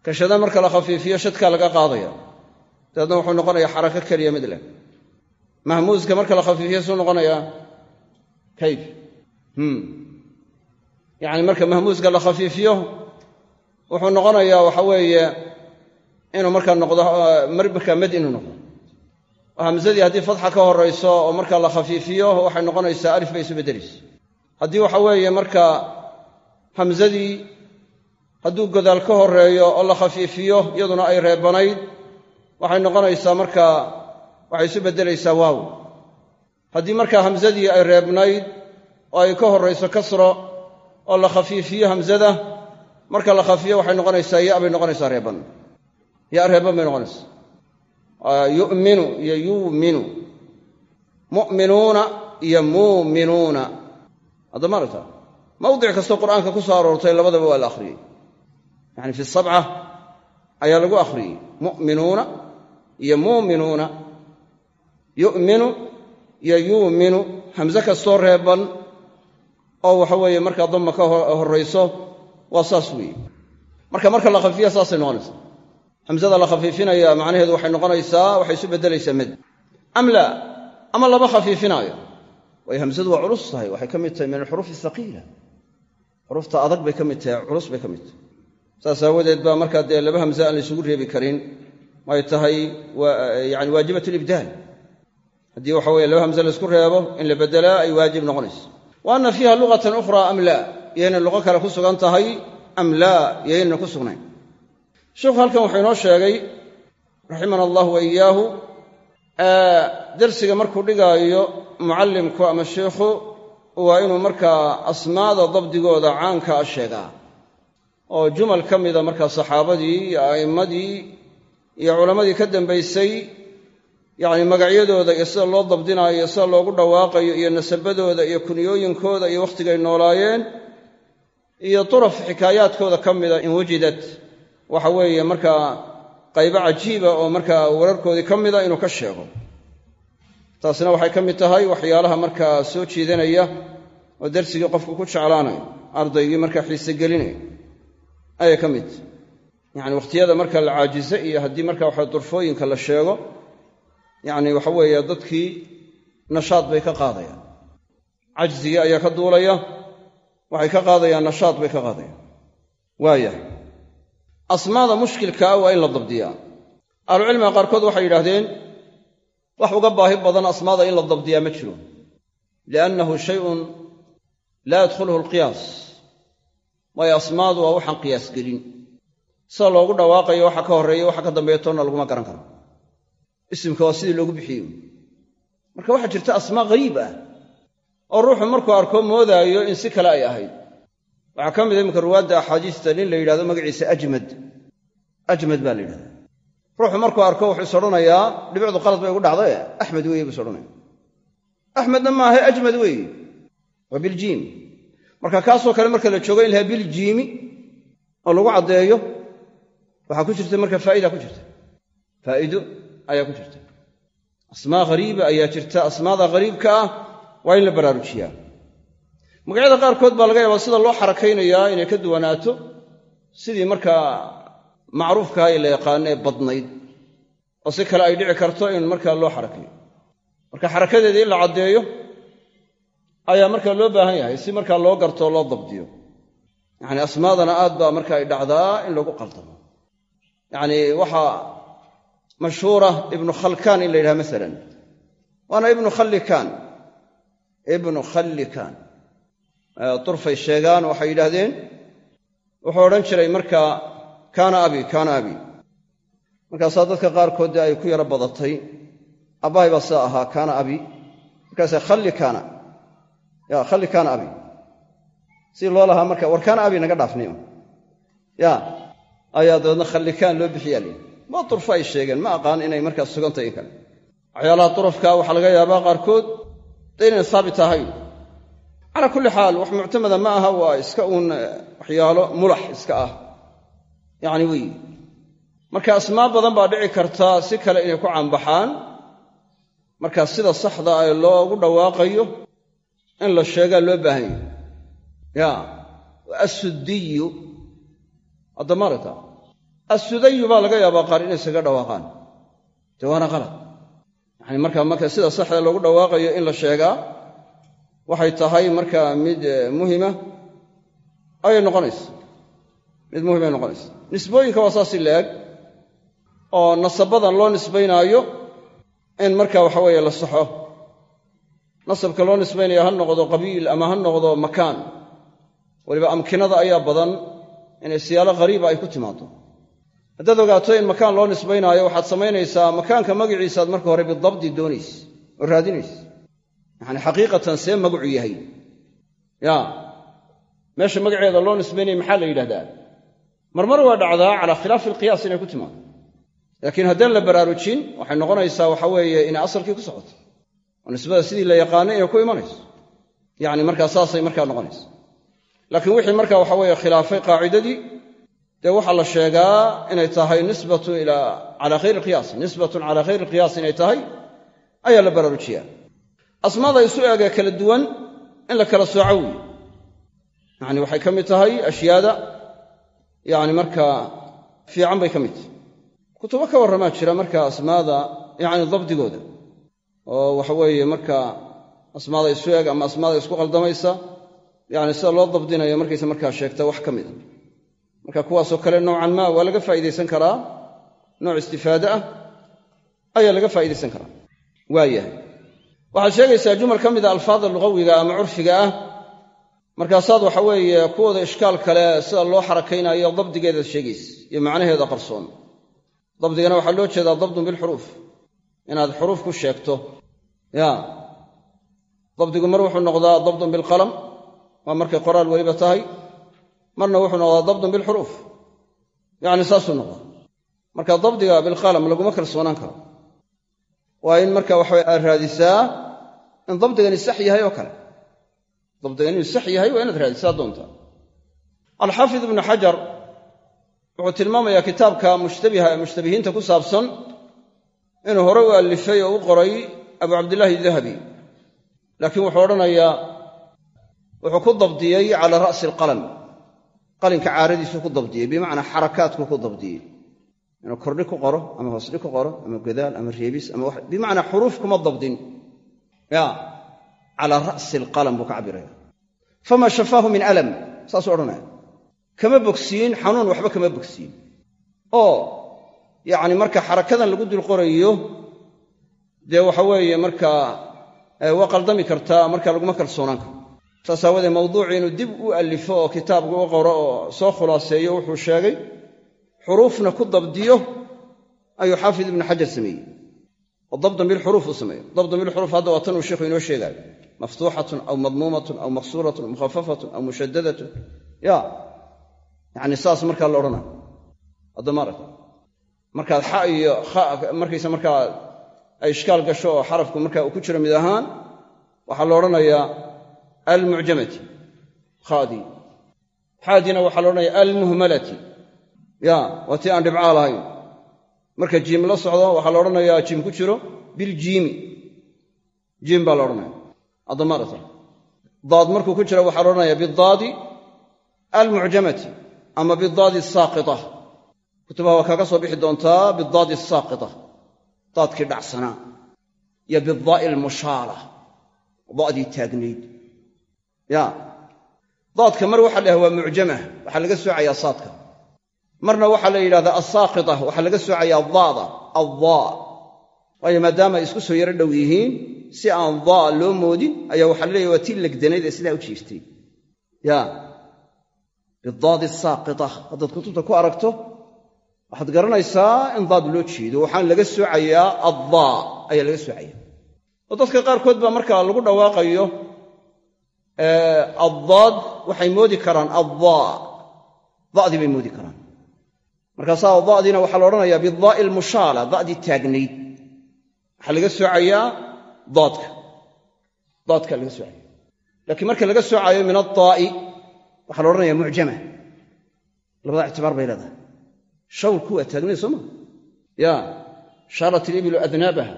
Ka shada marka la khafiifiyo shadkaa laga qaadaya dabeedna wuxuu noqonayaa xarako keliya mid leh. Mahmuuska marka la khafiifiyo suu noqonayaa kayf yacni marka mahmuuska la khafiifiyo wuxuu noqonayaa waxa weeye inuu markaa noqdo markaa mad inuu noqdo. Hamsadii haddii fatxa ka horayso oo markaa la khafiifiyo waxay noqonaysaa alif bay isu beddelaysa haddii waxa weeye markaa hamsadii hadduu godaal ka horeeyo oo la khafiifiyo iyaduna ay reebanayd waxay noqonaysaa markaa waxay isu beddelaysaa waaw. Haddii markaa hamsadii ay reebnayd oo ay ka horayso kasro oo la khafiifiyo hamsada marka la khafiiyo waxay noqonaysaa ya bay noqonaysaa reeban. Ya reeban bay noqonaysaa. Yu'minu iyo yuuminu mu'minuuna iyo muuminuuna haddama aragta mawdic kastoo qur'aanka ku soo aroortay labadaba waa la akhriyey. Yani fi sabca ayaa lagu akhriyey. Mu'minuuna iyo muuminuuna yu'minu iyo yuuminu hamse kastoo reeban oo waxa weeye markaa damma ka horrayso waa saas weeye. Marka marka la khafiifiya saasay noqonaysaa. Hamsada la khafiifinaya macnaheedu waxay noqonaysaa waxay isu beddelaysaa mad am laa? Ama lama khafiifinaayo? Waayo hamsadu waa culus tahay waxay ka mid tahay min alxuruuf ahaqiila xurufta adag bay ka mid tahay culus bay ka mid tahay. Saas aawadeed baa markaa dee laba hamse aan laysugu reebi karin ay tahay yani waajibat libdaal haddii waxa weye laba hamse laysku reebo in la bedelaa ay waajib noqonayso wa anna fiiha luqatan ukhraa am laa iyaynay luqo kale ku sugan tahay am laa iyaynana ku sugnayn sheikhu halkan wuxuu inoo sheegay raximana allahu wa iyaahu darsiga markuu dhigaayo mucallimku ama sheikhu waa inuu markaa asmaada dabdigooda caanka a sheegaa oo jumal ka mida markaa saxaabadii iyo a'immadii iyo culammadii ka dambaysay yacni magacyadooda iyo sida loo dabdinaayo iyo sida loogu dhawaaqayo iyo nasabadooda iyo kunyooyinkooda iyo wakhtigay noolaayeen iyo turaf xikaayaadkooda ka mida in wujidad waxa weeye markaa qaybo cajiiba oo markaa wararkoodii ka mida inuu ka sheego. Taasina waxay ka mid tahay waxyaalaha markaa soo jiidanaya oo darsigii qofku ku jeclaanayo ardaygii markaa xiise gelinaya ayay ka mid. Yacni wakhtiyada marka la caajize iyo haddii marka waxa durfooyinka la sheego yacni waxa weeye dadkii nashaad bay ka qaadayaan. Cajzigii ayaa ka duulaya waxay ka qaadayaan nashaad bay ka qaadayaan. Waaya asmaada mushkilkaa waa in la dabdiyaa. Ahlucilmiga qaarkood waxay yidhaahdeen wax uga baahi badan asmaada in la dabdiyaa ma jiro liannahu shayun laa yadkhuluhu alqiyaas. Waayo asmaadu waa waxaan qiyaas gelin. Sida loogu dhawaaqayo waxa ka horreeya waxa ka dambeeya toonna laguma garan karo isimka waa sidii loogu bixiyey. Marka waxaa jirta asmaa ghariib ah oo ruuxu markuu arko moodaayo in si kale ay ahayd. Waxaa ka mid a iminka ruwaadda axaadiista nin la yidhahdo magaciisa ajmad. Ajmad baa la yidhahda ruuxu markuu arko wuxuu is dhibicdu qalad bay ugu dhacdae axmed weeye buu is axmedna maaha ajmad weeye waa biljiim marka kaasoo kale marka la joogo in lahaa biljiimi oo lagu caddeeyo waxaa ku jirta marka faa'ida ku jirta. Faa'ido ayaa ku jirta. Asmaa ghariiba ayaa jirta. Asmaada ghariibka ah waa in la baraarujiyaa. Magacyada qaarkood baa laga yaabaa sida loo xarakaynayaa inay ka duwanaato sidii markaa macruufkaha ee la yaqaano ee badnayd oo si kale ay dhici karto in markaa loo xarakayo. Marka xarakadeedii in la caddeeyo ayaa markaa loo baahan yahay si markaa loo gartoo loo dabdiyo. Yacni asmaadana aad baa marka ay dhacdaa in lagu qaldamo. Yacni waxaa mashhuura ibnu khalkaan in la yidhaha masalan waana ibnu khallikaan ibnu khallikaan durfay sheegaan waxay yidhaahdeen wuxuu odhan jiray markaa kaana abi kaana abi. Markaasaa dadka qaarkood ay ku yaro badatay abbahay baa sidaa ahaa kaana abi. Markaasa khalli kaana ya khalli kaana abi. Si loo lahaa marka war kaana abi naga dhaafniyo ya ayaa dabeedna khallikaan loo bixiyaa ma durfo ay sheegeen ma aqaan inay markaas sugantahay in kale waxyaalaha durafka waxaa laga yaabaa qaarkood dee inayna saabit ahayn. Calaa kulli xaal wax muctamada ma aha waa iska uun waxyaalo mulax iska ah. Yacni weyi marka asmaa badan baa dhici karta si kale inay ku caanbaxaan. Marka sida saxda ee loogu dhawaaqayo in la sheegaa loo baahan yahy ya assudiyu addamarata assudayu baa laga yaabaa qaar inay isaga dhawaaqaan. Dee waana qalad yacani marka marka sida saxda loogu dhawaaqayo in la sheegaa waxay tahay markaa mid muhima ayay noqonaysa. Mid muhimay noqonaysa. Nisbooyinka waa saasi la-eg oo nasabadan loo nisbaynaayo in marka waxa weeye la saxo. Nasabka loo nisbaynaya ha noqdo qabiil ama ha noqdo makaan. Weliba amkinada ayaa badan inay siyaalo qariiba ay ku timaado haddaad ogaato in makaan loo nisbaynaayo waxaad samaynaysaa makaanka magaciisaad marka hore bidabdi doonays oo raadinays. Yacani xaqiiqatan see magacu yahay. Ya meesha magaceeda loo nisbaynaya maxaa la yidhahdaa? Marmar waa dhacdaa calaa khilaafi alqiyaas inay ku timaado. Laakiin haddaan la baraarujin waxay noqonaysaa waxa weeye inay asalkii ku socoto. Oo nisbada sidii la yaqaanay inay ku imanayso. Yacni markaa saasay markaa noqonaysa laakiin wixii marka waxa weeye khilaafay qaacidadii dee waxaa la sheegaa inay tahay nisbatu ilaa calaa khayri alqiyaas nisbatun calaa khayri alqiyaas inay tahay ayaa la baraarujiyaa. Asmaada isu eegee kala duwan in la kala sooco wiy yacni waxay ka mid tahay ashyaada yacni markaa fiican bay ka mid tahay. Kutubo ka warramaa jira marka asmaada yacni dabdigooda. Oo waxa weeye markaa asmaada isu eeg ama asmaada isku qaldamaysa yani sida loo dabdinayo markaysa markaa sheegta wax ka mida marka kuwaasoo kale noocan maa waa laga faa'idaysan karaa? Nooc istifaade ah ayaa laga faa'idaysan karaa. Waayahay. Waxaad sheegaysaa jumal ka mida alfaada lugawiga ama curfiga ah. Markaasaad waxa weeye kuwooda ishkaal kale sida loo xarakaynayo dabdigeedaad sheegaysa iyo macnaheeda qarsoon. Dabdigana waxaa loo jeedaa dabdun bilxuruuf inaad xuruuf ku sheegto. Ya dabdigu mar wuxuu noqdaa dabdun bilqalam waa markay qoraal weliba tahay marna wuxuu noqdaa dabdun bilxuruuf yacni saasuu noqdaa. Marka dabdiga bilqalam laguma kalsoonaan karo. Waa in marka waxa aad raadisaa in dabdigani sax yahay oo kale. Dabdigan inuu sax yahay waa inaad raadisaa doontaa alxaafid ibnu xajar wuxuu tilmaamayaa kitaabka mushtabiha ee mushtabihiinta ku saabsan inuu hore u allifay oo u qoray abu cabdillaahi dahabi laakiin wuxuu odhanayaa wuxuu ku dabdiyey cala ra'si alqalam qalinka caaradiisuu ku dabdiyey bimacnaa xarakaadku ku dabdiyey inuu kordhi ku qoro ama hoosdhi ku qoro ama godaal ama reebis ama bimacnaa xuruuf kuma dabdin. Calaa ra'si alqalam buu ka cabiraya famaa shafaahu min alam saasuu odhanaya kama bogsiin xanuun waxba kama bogsiin. Oo yacni marka xarakadan lagu dul qorayo dee waxa weeye markaa waa qaldami kartaa marka laguma kalsoonaan karo saas aawadee mawduucii inuu dib u allifo oo kitaabka u qoro oo soo khulaaseeyo wuxuu sheegay xuruufna ku dabdiyo ayuu xaafid ibnu xajar sameeyey. Oo dabdan bilxuruuf uu sameeyo. Dabdan bilxuruuf hadda waa tan uu sheikhu inoo sheegaayo maftuuxatun aw madmuumatun aw maksuuratun mukhafafatun aw mushadadatun ya yacni saas markaa la odhanayo addamaarag markaad xa iyo kha markaysa markaa ay ishkaal gasho oo xarafku markaa uu ku jiro mid ahaan waxaa la odhanayaa almucjamati khadii xaadiina waxaa la odhanaya almuhmalati ya waa tii aan dhibcaa lahayn marka jiim la socdo waxaa la odhanayaa jiim ku jiro biljiimi jiim baa la odhanaya addamaarata daad markuu ku jiro waxaa la odhanaya bidaadi almucjamati ama bidaadi asaaqita kutubaha waa kaaga soo bixi doontaa bidaadi asaaqita daadkii dhacsanaa iyo bidaa'i almushaala da'dii taagnayd ya. Daadka mar waxa la yhaha waa mucjamah. Waxaa laga soocayaa saadka. Marna waxaa la yidhahdaa asaaqita waxaa laga soocayaa daada addaa waayo maadaama ay isku soo yaro dhow yihiin si aan daa loo moodin ayaa waxaa laleeyahy waa tii legdanayd ee sidaa u jiirtay ya. Bidaadi asaaqita haddaad kutubta ku aragto waxaad garanaysaa in daad loo jeedo. Waxaan laga soocayaa addaa ayaa laga soocaya oo dadka qaarkood baa markaa lagu dhawaaqayo addaad waxay moodi karaan addaa da'dii bay moodi karaan. Markaasaa da'diina waxaa la odhanayaa bidaa'i almushaala da'dii taagnayd. Waxaa laga soocayaa daadka. Daadka laga soocaya laakiin marka laga soocayo min addaa'i waxaa la odhanayaa mucjama labada ictibaar bay leedahay. Shawlku waa taagnayd soo maa ya shaarat ilibilu adnaabaha.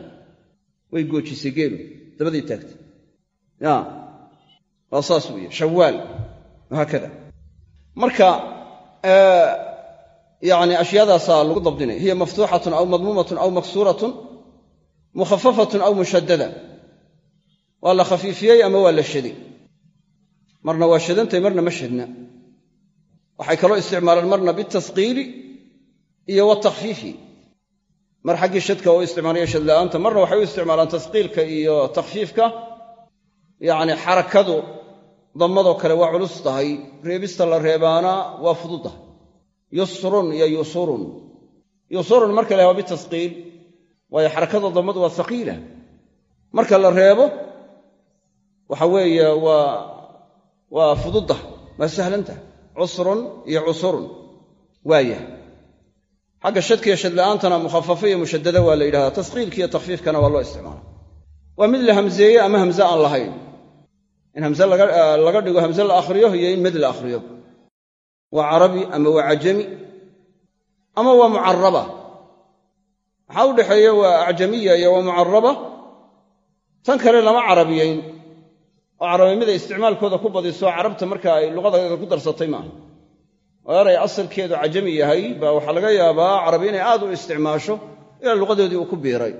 Way goojisay geelu. Dabaday taagtay waa saas weeye shawaal wahaakada marka yani ashyaadaasaa lagu dabdinaya hiya maftuuxatun aw madmuumatun aw maksuuratun mukhafafatun aw mushadada waa la khafiifiyey ama waa la shaday marna waa shadantay marna ma shadna waxay kaloo isticmaalaan marna bitasqiili iyo watakfiifi mar xaggii shadka oo isticmaalaya shadla'aanta marna waxay u isticmaalaan tasqiilka iyo takhfiifka. Yacni xarakadu dammadoo kale waa culus tahay reebista la reebaana waa fududtahay yusrun iyo yusurun. Yusurun marka la waa bitasqiil waayo xarakada dammadu waa haqiila marka la reebo waxa weeye waa waa fududdah waa sahlantah cusrun iyo cusurun waayah xagga shadka iyo shadla'aantana mukhafafo iyo mushadada waa la yidhahdaa. Tasqiilka iyo takhfiifkana waa loo isticmaala. Waa mid la hamzeeye ama hamze aan lahayn in hamze laga dhigo hamze la akhriyo iyo in mid la akhriyo. Waa carabi ama waa cajami ama waa mucaraba maxaa u dhexeeya waa acjamiya iyo waa mucaraba tan kale lama carabiyayn oo carabimada isticmaalkooda ku badiso carabta marka ay luqadeeda ku darsatay maaha. Oo eray asalkeedu cajami yahay baa waxaa laga yaabaa carabi inay aad u isticmaasho ilaa luqadoodii uu ku biiray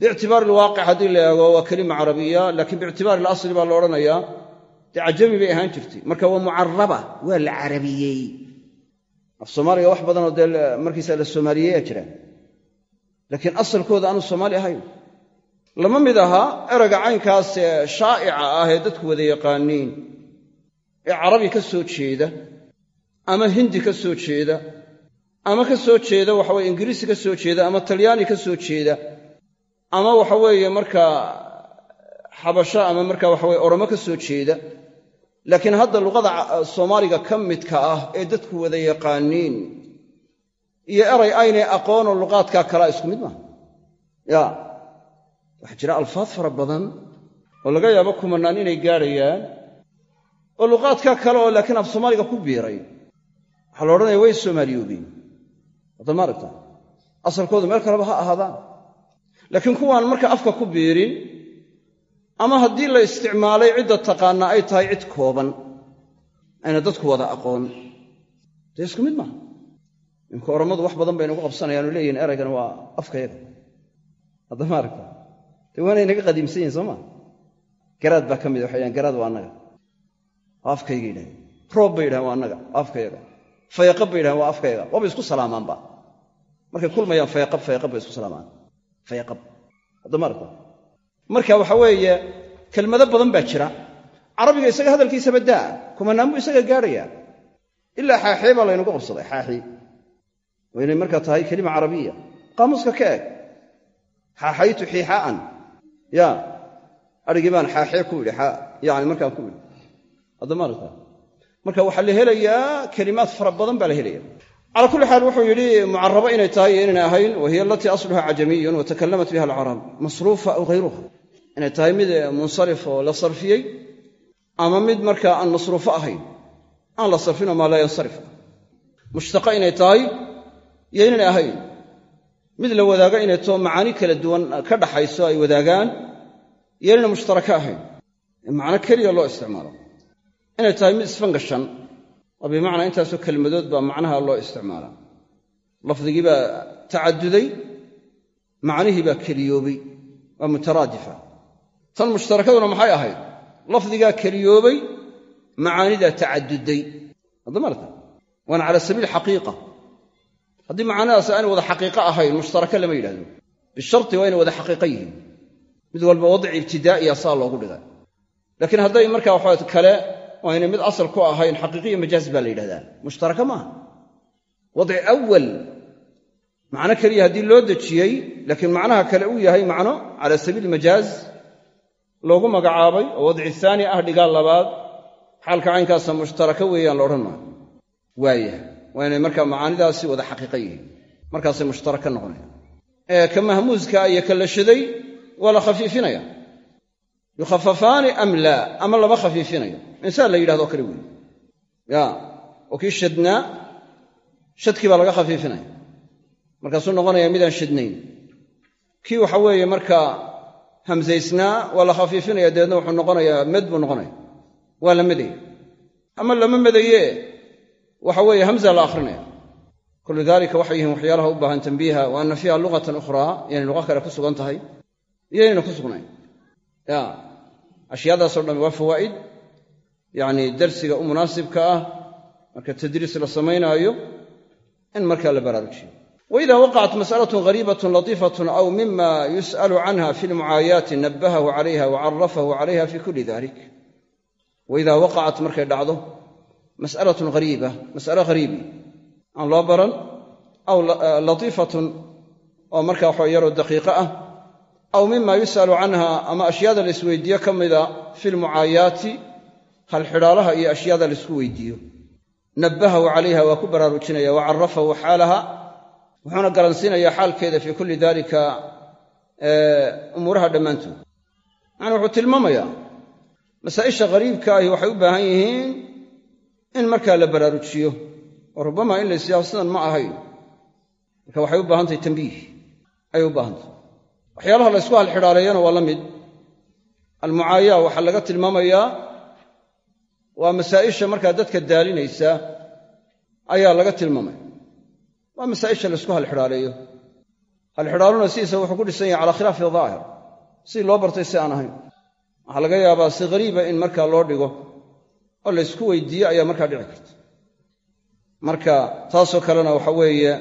biictibaari alwaaqic haddii la eego waa kelima carabiya laakiin biictibaari alasli baa la odhanayaa dee cajami bay ahaan jirtay marka waa mucaraba waa la carabiyey af soomaaliga wax badanoo dee markiisa la soomaaliyeeyaa jira laakiin asalkooda aanu soomaali ahayn lama mid aha erayga caynkaas ee shaa'ica ah ee dadku wada yaqaaniin ee carabi ka soo jeeda ama hindi ka soo jeeda ama ka soo jeeda waxaweye ingiriisi ka soo jeeda ama talyaani ka soo jeeda ama waxa weeye markaa xabasho ama markaa waxaweye oromo ka soo jeeda laakiin hadda luqada soomaaliga ka midka ah ee dadku wada yaqaaniin iyo eray aynay aqoonoo luqaadkaa kalaa isku mid maaha. Ya waxaa jira alfaad fara badan oo laga yaabo kumanaan inay gaadhayaan oo luqaadkaa kale oo laakiin af soomaaliga ku biiray. Waxaa la odhanaya way soomaaliyoobeen. Hadda maaragta asalkoodu meel kaleba ha ahaadaan laakiin kuwaan marka afka ku biirin ama haddii la isticmaalay cidda taqaanaa ay tahay cid kooban ayna dadku wada aqoon. Dee isku mid maaha? Imka orommadu wax badan bay nagu qabsanayaan oo leeyihiin eraygan waa afkayaga hadda maaragta dee waanay naga qadiimsan yihiin soo garaad baa ka mid waxay dhahan garaad waa annaga. Waa afkayga yidhahdeen roob bay yidhahen waa annaga afkayaga fayaqab bay yidhahen waa afkayaga waaba isku salaamaanba markay kulmayaan fayaqab fayaqab bay isku salaamaan marka waxa weeye kelmado badan baa jira. Carabiga isaga hadalkiisaba daa kumanaan buu isaga gaadhaya. Ilaa xaaxee baa laynagu qabsaday xaaxii waa inay markaa tahay kelima carabiya. Qaamuuska ka eg. Xaaxaytu xiixaa'an ya adhigii baan xaaxee ku idhi yani markaan ku idhi marka waxaa la helayaa kelimaad fara badan baa la helaya cala kulli xaal wuxuu yidhi mucarabo inay tahay iyo inaynay ahayn wa hiya alatii asluha cajamiyun wa takallamat biha alcarab masruufa aw hayruha inay tahay mid munsarif oo la sarfiyey ama mid markaa aan masruufo ahayn aan la sarfinoo maa laa yansarif. Mushtaqa inay tahay iyo inaynay ahayn. Mid la wadaaga inay too macaani kala duwan ka dhaxayso ay wadaagaan iyo inayna mushtaraka ahayn. Macno keliya loo oo bimacnaa intaasoo kelmadood baa macnaha loo isticmaalaa. Lafdigii baa tacaduday macnihii baa keliyoobay waa mutaraadifa tan mushtarakaduna maxay ahayd? Lafdigaa keliyoobay macaanidaa tacaduday haddamarta waana cala sabiil xaqiiqa. Haddii macaanidaas aanay wada xaqiiqo ahayn mushtaraka lama yidhahdo bisharti waa inay wada xaqiiqo yihiin. Mid walba wadci ibtidaa'iya saa loogu dhigay laakiin hadday markaa waa inay mid asal ku ahayn xaqiiqiyo majaaz baa la yidhahdaa mushtaraka maaha. Wadci awal macno keliya haddii loo dejiyey laakiin macnaha kale uu yahay macno cala sabiili majaaz loogu magacaabay oo wadci haani ah dhigaa labaad. Xaalka caynkaasa mushtaraka weeyaan la odhan maayo waaya waa inay markaa macaanidaasi wada xaqiiqa yihiin. Markaasay mushtaraka noqonayaan. Ee ka mahmuuska yukhafafaani am laa ama lama khafiifinayo insaan la yidhahdo kale weeye ya oo kii shadnaa shadkii baa laga khafiifinaya markaasuu noqonaya midaan shadnayn kii waxa weeye markaa hamsaysnaa waa la khafiifinaya dabeedna wuxuu noqonayaa med buu noqonaya waa la medaya ama lama medaye waxa weeye hamza la akhrinaya kullu dalika waxay yihiin waxyaalaha u baahan tambiiha wa anna fiiha luqatan ukhraa inay luqa kale ku sugan tahay iyo inayna ku sugnayn ya ashyaadaasoo dhan waa fawaa'id. Yacni darsiga u munaasibka ah marka tadriis la samaynaayo in markaa la baraarujiyo waida waqacat mas'alatun ghariibatun latiifatun aw mima yus'alu canha fi lmucaayaati nabbahahu calayha wa carafahu calayha fi kulli dalik waida waqacat markay dhacdo mas'alatun hariiba mas'alo hariibi aan loo baran aw latiifatun oo marka waxa yaroo daqiiqo ah aw mima yus'alu canha ama ashyaada la isweydiiyo ka mida fi lmucaayaati halxidhaalaha iyo ashyaada la isku weydiiyo. Nabbahahu calayha waa ku baraarujinaya wa carafahu xaalaha wuxuuna garansiinayaa xaalkeeda fii kulli dalika umuuraha dhammaantood. Macnaa wuxuu tilmaamayaa masaa'isha ghariibka ahi waxay u baahan yihiin in markaa la baraarujiyo oo rubbama in la ma ahayn. Marka waxay u baahan tahay tambiih ayay u baahan tahay waxyaalaha la ysku halxidhaaleeyana waa la mid. Almucaaya waxaa laga tilmaamayaa waa masaa'isha markaa dadka daalinaysa ayaa laga tilmaamaya waa masaa'isha la ysku halxidhaaleeyo. Halxidhaaluna sidiisa wuxuu ku dhisan yahay calaa khilaafi daahir. Sidii loo bartay si aan ahayn. Waxaa laga yaabaa si hariiba in markaa loo dhigo oo la ysku weydiiyo ayaa markaa dhici karta. Marka taasoo kalena waxa weeye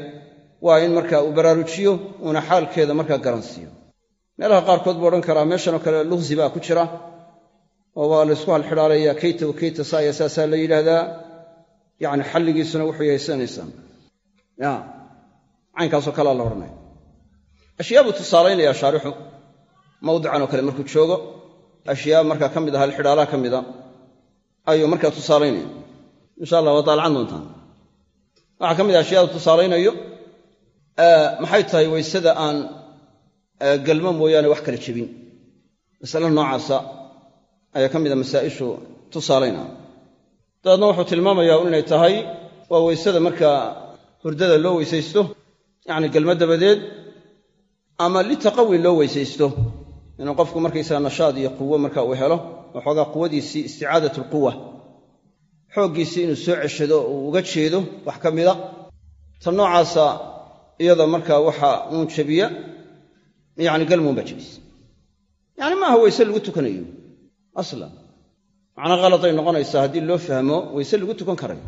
waa in markaa uu baraarujiyo uuna xaalkeeda markaa garansiiyo meelaha qaarkood buu odhan karaa meeshanoo kale luqsi baa ku jira oo waa la ysku halxidhaalaya kayta wa kayta saaya saasaa la yidhaahdaa. Yacni xalligiisuna wuxuu yahay sidanaysaan ya caynkaasoo kalea la odhanaya ashyaa buu tusaalaynayaa shaarixu mawdican oo kale markuu joogo ashyaa markaa ka mid ah halxidhaalaha ka mida ayuu markaa tusaalaynaya insha allah waa daalacan doontaan. Waxaa ka mid ah ashyaada tusaalaynayo maxay tahay waysada aan galmo mooyaane wax kala jebin. Masale noocaasa ayaa ka mida masaa'ishu tusaalaynaa dabeedna wuxuu tilmaamayaa inay tahay waa weysada markaa hurdada loo weysaysto yacni galmo dabadeed ama litaqawi loo weysaysto. Inuu qofku markaysaga nashaad iyo quwo marka uu helo waxoogaa quwadiisii isticaadat alquwa xooggiisii inuu soo ceshado uu uga jeedo wax ka mida ta noocaasa iyada markaa waxa uun jebiya yacni galmuun baa jebisa yacni maaha weyse lagu tukanayo aslan macna khaladay noqonaysaa haddii loo fahmo weyse lagu tukan karayo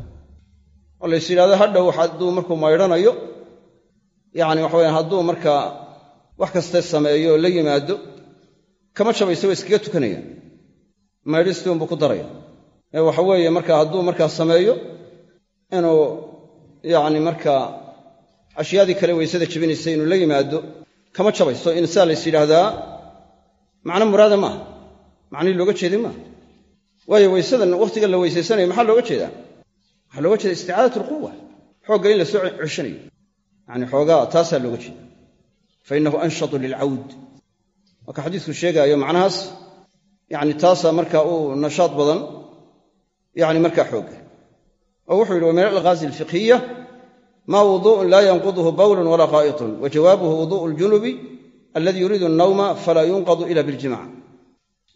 oo lays yidhahdo hadhow hadduu markuu maydhanayo yacni waxa weyaan hadduu markaa wax kaste sameeyo oo la yimaado kama jabaysa waa iskaga tukanayaan maydhistii unbuu ku daraya ee waxa weeye marka hadduu markaa sameeyo inuu yacni markaa ashyaadii kale weysada jebinaysa inuu la yimaado kama jabayso. In saa lays yidhaahdaa macno muraada maaha. Macnihii looga jeeday maaha. Waayo weysadan wakhtiga la weysaysanayo maxaa looga jeedaa? Waxaa looga jeeda isticaadat alquwa xoogga in la soo ceshanayo. Yacni xoogaa taasaa looga jeeda fa innahu anshatu lilcawd waa ka xadiisku sheegaayo macnahaas yacni taasaa markaa uu nashaad badan yacni markaa xoogga. Oo wuxuu yidhi wa min alghaazi alfiqhiya maa wuduu'un laa yanquduhu bawlun walaa qaa'itun wa jawaabuhu wuduu'u aljunubi aladi yuriidu annawma falaa yunqadu ila biljimac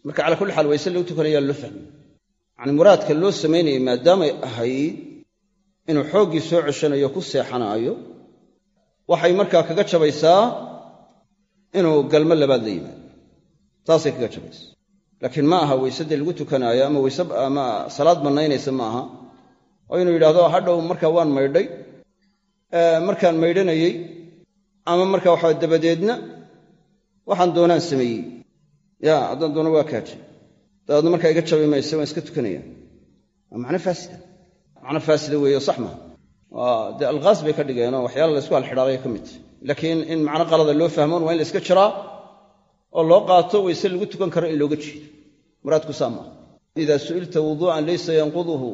marka cala kulli xaal wayse lagu tukanayaa loo fahmay yacni muraadka loo samaynayay maadaamay ahayd inuu xooggii soo ceshanayo ku seexanaayo waxay markaa kaga jabaysaa inuu galmo labaad la yimaado. Taasay kaga jabaysaa. Laakiin ma aha weysadii lagu tukanaayo ama weyse ama salaad bannaynaysa ma aha. Oo inuu yidhahdo hadhow markaa waan maydhay markaan maydhanayey ama marka waxa dabadeedna waxaan doonaan sameeyey. Ya haddaan doono waa kaajay dabeedna markaa iga jabi mayse waan iska tukanaya waa macno faasida. Macno faasida weeyo sax maha waa dee alkhaas bay ka dhigeenoo waxyaala la ysku halxidhaalaya ka midta laakiin in macno qalada loo fahmoon waa in la iska jiraa oo loo qaato wayse lagu tukan karo in looga jeedo. Muraadku saa maaha idaa su'ilta wuduu'an laysa yanquduhu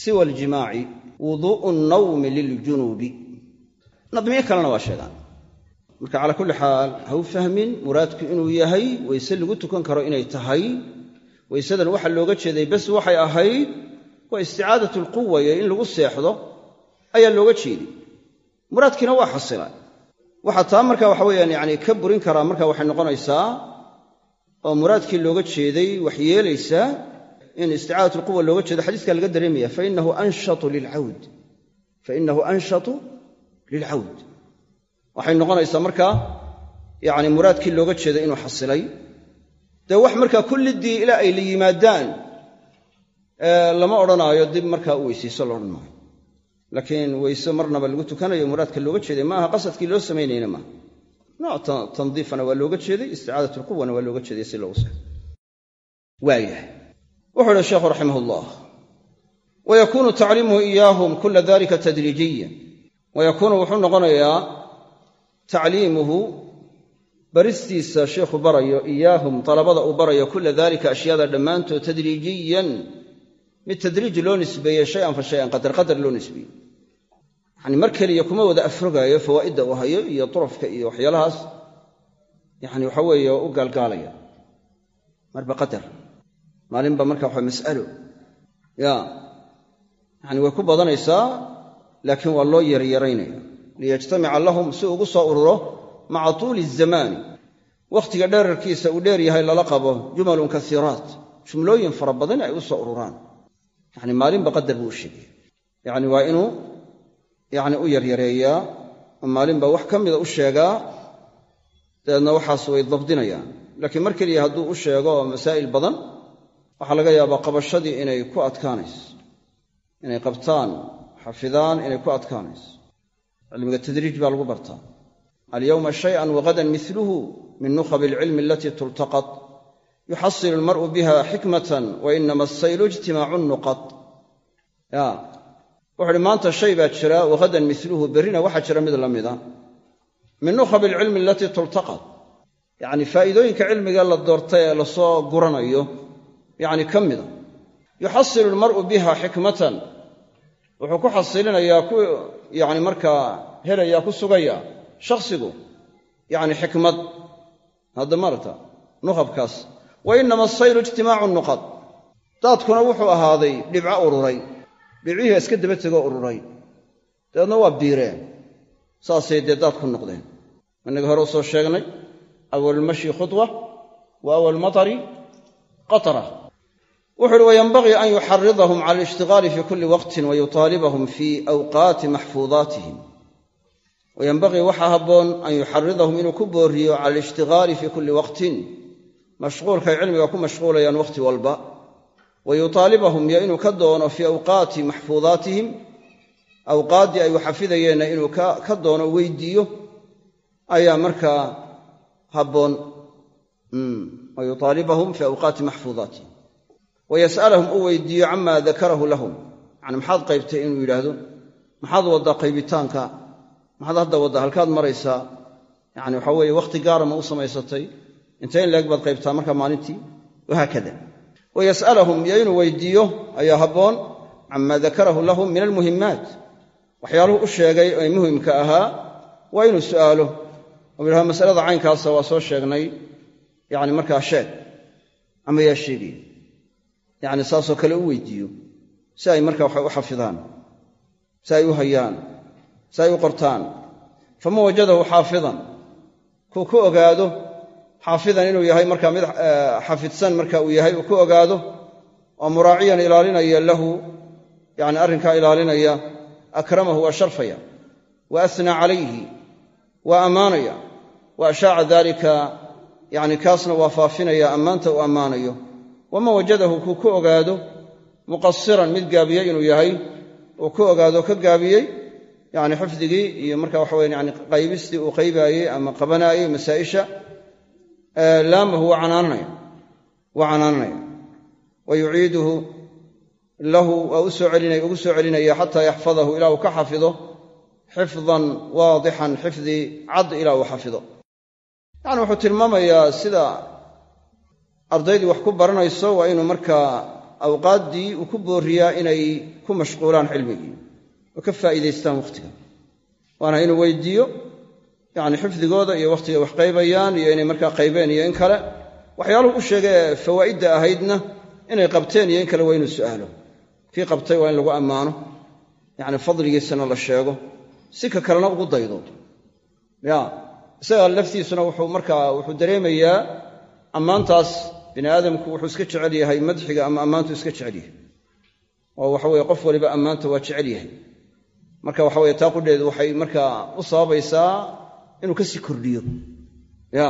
siwa aljimaaci wuduu'u nnawmi liljunuubi nadmiyo kalena waa sheegaan. Marka calaa kulli xaal ha fahmin muraadku inuu yahay wayse lagu tukan karo inay tahay waysadan waxa looga jeeday bes waxay ahayd waa isticaadat alquwa iyo in lagu seexdo ayaa looga jeeday muraadkiina waa xasila. Waxaa taa marka waxa weyaan yani ka burin karaa marka waxay noqonaysaa oo muraadkii looga jeeday wax yeelaysaa in isticaadat alquwa looga jeedo xadiiska laga dareemaya fainahu anshatu lilcawd fainahu anshatu lilcawd waxay noqonaysaa markaa yani muraadkii looga jeedo inuu xasilay. Dee wax markaa kulliddii ilaa ay la yimaadaan lama odhanaayo dib markaa u weysayso la odhan maayo. Laakiin weyse marnaba lagu tukanayo muraadka looga jeeday maaha qasadkii loo samaynayna maaha. Nooc tandiifana waa looga jeeday isticaadat alquwana waa looga jeeday si loogu saxo waayahay wuxuu ihi sheekhu raximah ullah wayakuunu tacliimuhu iyaahum kula dalika tadriijiya wayakuunu wuxuu noqonayaa tacliimuhu baristiisa sheikhu barayo iyaahum dalabada uu barayo kula dalika ashyaada dhammaantood tadriijiyan mid tadriij loo nisbeeye shayan fa shayan qadar qadar loo nisbeeye yacni mar keliya kuma wada afrogaayo fawaa'idda uu hayo iyo durafka iyo waxyaalahaas yacni waxa u gaalgaalaya maalinba marka waxa mas'alo. Ya yacni way ku badanaysaa laakiin waa loo yaryaraynaya liyajtamica lahum si ugu soo ururo maca tuuli zamaani. Wakhtiga dheerarkiisa uu dheer yahay lala qabo jumalun kasiiraat jumlooyin fara badan ay u soo ururaan. Yacni maalinba qadar buu u sheegaya yacni waa inuu yacni u yaryareeyaa oo maalin baa wax ka mida u sheegaa dabeedna waxaas way dabdinayaan. Laakiin mar keliya hadduu u sheego masaa'il badan waxaa laga yaabaa qabashadii inay ku adkaanayso inay qabtaan xafidaan inay ku adkaanayso. Cilmiga tadriij baa lagu bartaa. Alyowma shayan wagadan miluhu min nukhab alcilmi alatii tultaqad yuxasilu almar'u biha xikmatan wa inama asaylu ijtimaacu nuqad ya. Wuxu uhi maanta shay baa jira wagadan miluhu berrina waxaa jira mid la mida. Min nukhab alcilmi alatii tultaqad yacni faa'iidooyinka cilmiga la doortay ee la soo guranayo yacni ka mida. Yuxasilu almar'u biha xikmatan. Wuxuu ku xasilinayaa ku yacni markaa helayaa ku sugaya shakhsigu yacni xikmad. Hadda marata nuqabkaas. Wa inama asaylu ijtimaacu nuqad daadkuna wuxuu ahaaday dhibco ururay. Dhibcihii iska daba tegoo ururay. Dabeedna waa biireen. Saasay dee daadku noqdeen. Innaga hore u soo sheegnay awalulmashyi khudwa wa awalmatari qatra wuxu uhi wayanbagii an yuxaridahum cala alishtigaali fi kulli waqtin wa yutaalibahum fii awqaati maxfuudaatihim. Wayanbagii waxaa habboon an yuxaridahum inuu ku booriyo cala alishtigaali fii kulli waqtin. Mashquulkay cilmiga ku mashquulayaan wakhti walba. Wa yutaalibahum yo inuu ka doono fii awqaati maxfuudaatihim. Awqaaddii ay waxafidayeenna inuu ka doono weydiiyo ayaa markaa habboon. Wa yutaalibahum fii awqaati maxfuudaatihim wa yas'alahum u weydiiyo camaa dakarahu lahum yacni maxaad qaybtay inuu yidhaahdo maxaad waddaa qaybitaanka maxaad hadda waddaa halkaad maraysaa yacni waxaa weeye wakhti gaara ma u samaysatay intee in leeg baad qaybtaa markaa maalintii wahaakada wa yas'alahum iyo inuu weydiiyo ayaa habboon camaa dakarahu lahum min almuhimmaat waxyaaluhu u sheegay ee muhimka ahaa waa inuu su'aalo oo yidhahdo masalada caynkaasa waa soo sheegnay yacni saasoo kale u weydiiyo. Si ay markaa waxa u xafidaan. Si ay u hayaan. Si ay u qortaan. Faman wajadahu xaafidan. Kuu ku ogaado xaafidan inuu yahay markaa mid xafidsan marka uu yahay. Uu ku ogaado oo muraaciyan ilaalinaya lahu. Yacni arrinkaa ilaalinaya. Akramahu waa sharfaya. Wa asnaa calayhi. Waa ammaanaya. Wa ashaaca daalika. Yacni kaasna waa faafinaya. Ammaanta uu ammaanayo waman wajadahu kuu ku ogaado muqasiran mid gaabiyey inuu yahay uu ku ogaado ka gaabiyey yacni xifdigii iyo marka waxa weye yani qaybistii uu qaybaayey ama qabanaayey masaa'isha laamahu waa canaananaya. Wa yuciiduhu lahu waa ugu soo celinaya xataa yaxfadahu ilaa uu ka xafido xifdan waadixan xifdi cad ilaa uu xafido. Yacni wuxuu tilmaamayaa sida ardaydii wax ku baranayso waa inuu markaa awqaaddii uu ku booriyaa inay ku mashquulaan cilmigii. Oo ka faa'iidaystaan wakhtiga waana inuu weydiiyo yacni xifdigooda iyo wakhtiga wax qaybayaan iyo inay markaa qaybeen iyo in kale. Waxyaaluhu u sheegay ee fawaa'idda ahaydna inay qabteen iyo in kale waa inuu su'aalo. Kii qabtay waa in lagu ammaano. Yacni fadligiisana la sheego. Si ka kalena ugu daydo ya isaga laftiisuna wuxuu markaa wuxuu dareemayaa ammaantaas bini aadamku wuxuu iska jecel yahay madxiga ama ammaantu iska jecel yahay oo waxa weye qof waliba ammaanta waa jecel yahay. Marka waxa weye taa qudheedu waxay markaa u sababaysaa inuu ka sii kordhiyo. Ya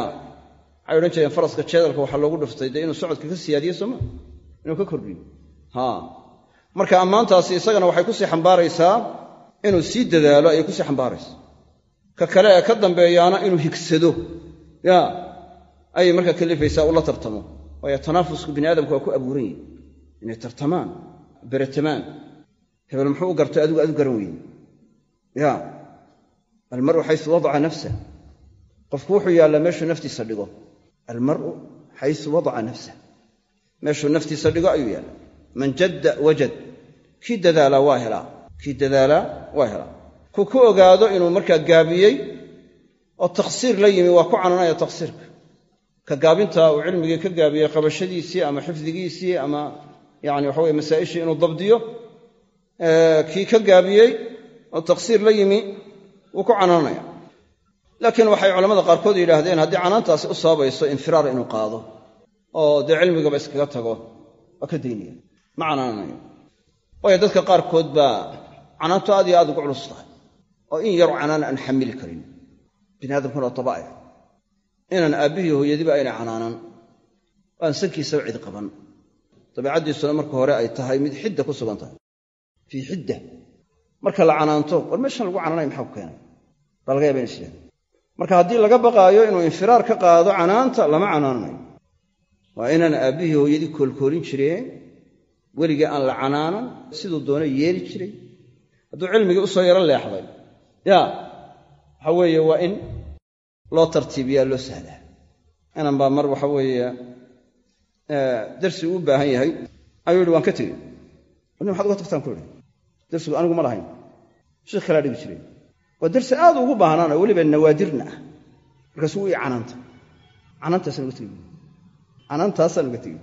waxay odhan jireen faraska jeedalka waxaa loogu dhuftay dee inuu socodka ka siyaadiyo sooma? Inuu ka kordhiyo. Ha. Marka ammaantaasi isagana waxay ku sii xambaaraysaa inuu sii dadaalo ayay ku sii xambaaraysaa. Ka kale ee ka dambeeyaana inuu higsado. Ya ayay markaa kalifaysaa ula tartamo waayo tanaafusku bini aadamku waa ku abuuran yihi inay tartamaan beretamaan hebel muxuu u gartay adigu aad u garan weyne ya almaru xayu wadaca nafsa. Qofku wuxuu yaallaa meeshuu naftiisa dhigo. Almaru xayu wadaca nafsa. Meeshuu naftiisa dhigo ayuu yaallaa man jadda wajad. Kii dadaalaa waa helaa. Kii dadaalaa waa helaa. Ku ku ogaado inuu markaa gaabiyey oo takhsiir la yimi waa ku cananaya takhsiirka ka gaabinta uu cilmigii ka gaabiyey qabashadiisii ama xifdigiisii ama yani waxa weye masaa'ishii inuu dabdiyo kii ka gaabiyey oo takhsiir la yimi wuu ku canaanaya. Laakiin waxay culamada qaarkood yidhaahdeen haddii canaantaasi u sababayso infiraar inuu qaado oo dee cilmigaba iskaga tago waa ka daynaya ma canaananayo waayo dadka qaarkood baa canaantu aad iyo aad ugu culus tahay oo in yaru canaan aan xamili karin. Bini aadamkuna waa dabaa'ir inaan aabbihii hooyadiba ayna canaanan oo aan sankiisaba cid qaban. Dabiicaddiisuna marka hore ay tahay mid xidda ku sugan tahay. Fii xidda. Marka la canaanto war meeshan lagu canaanaya maxaa ku keenay? Baa laga yaba ina isleehay marka haddii laga baqaayo inuu infiraar ka qaado canaanta lama canaananayo waa inaan aabbihii hooyadii koolkoolin jireen. Weligii aan la canaanan siduu doona yeeli jiray. Hadduu cilmigii u soo yaro leexday. Ya waxa weeye waa in loo tartiibiyaa loo sahlaa. Inan baa mar waxa weeye darsi uu u baahan yahay ayuu yihi waan ka tegey. Ni maxad uga tagtaan ku ihi darsigu anigu ma lahayn. Sheikh kalaa dhigi jiray. Waa darsi aad ugu baahnaanoo weliba nawaadirna ah. Markaasuu ii canaanta. Uga tegi canaantaasaan uga tegi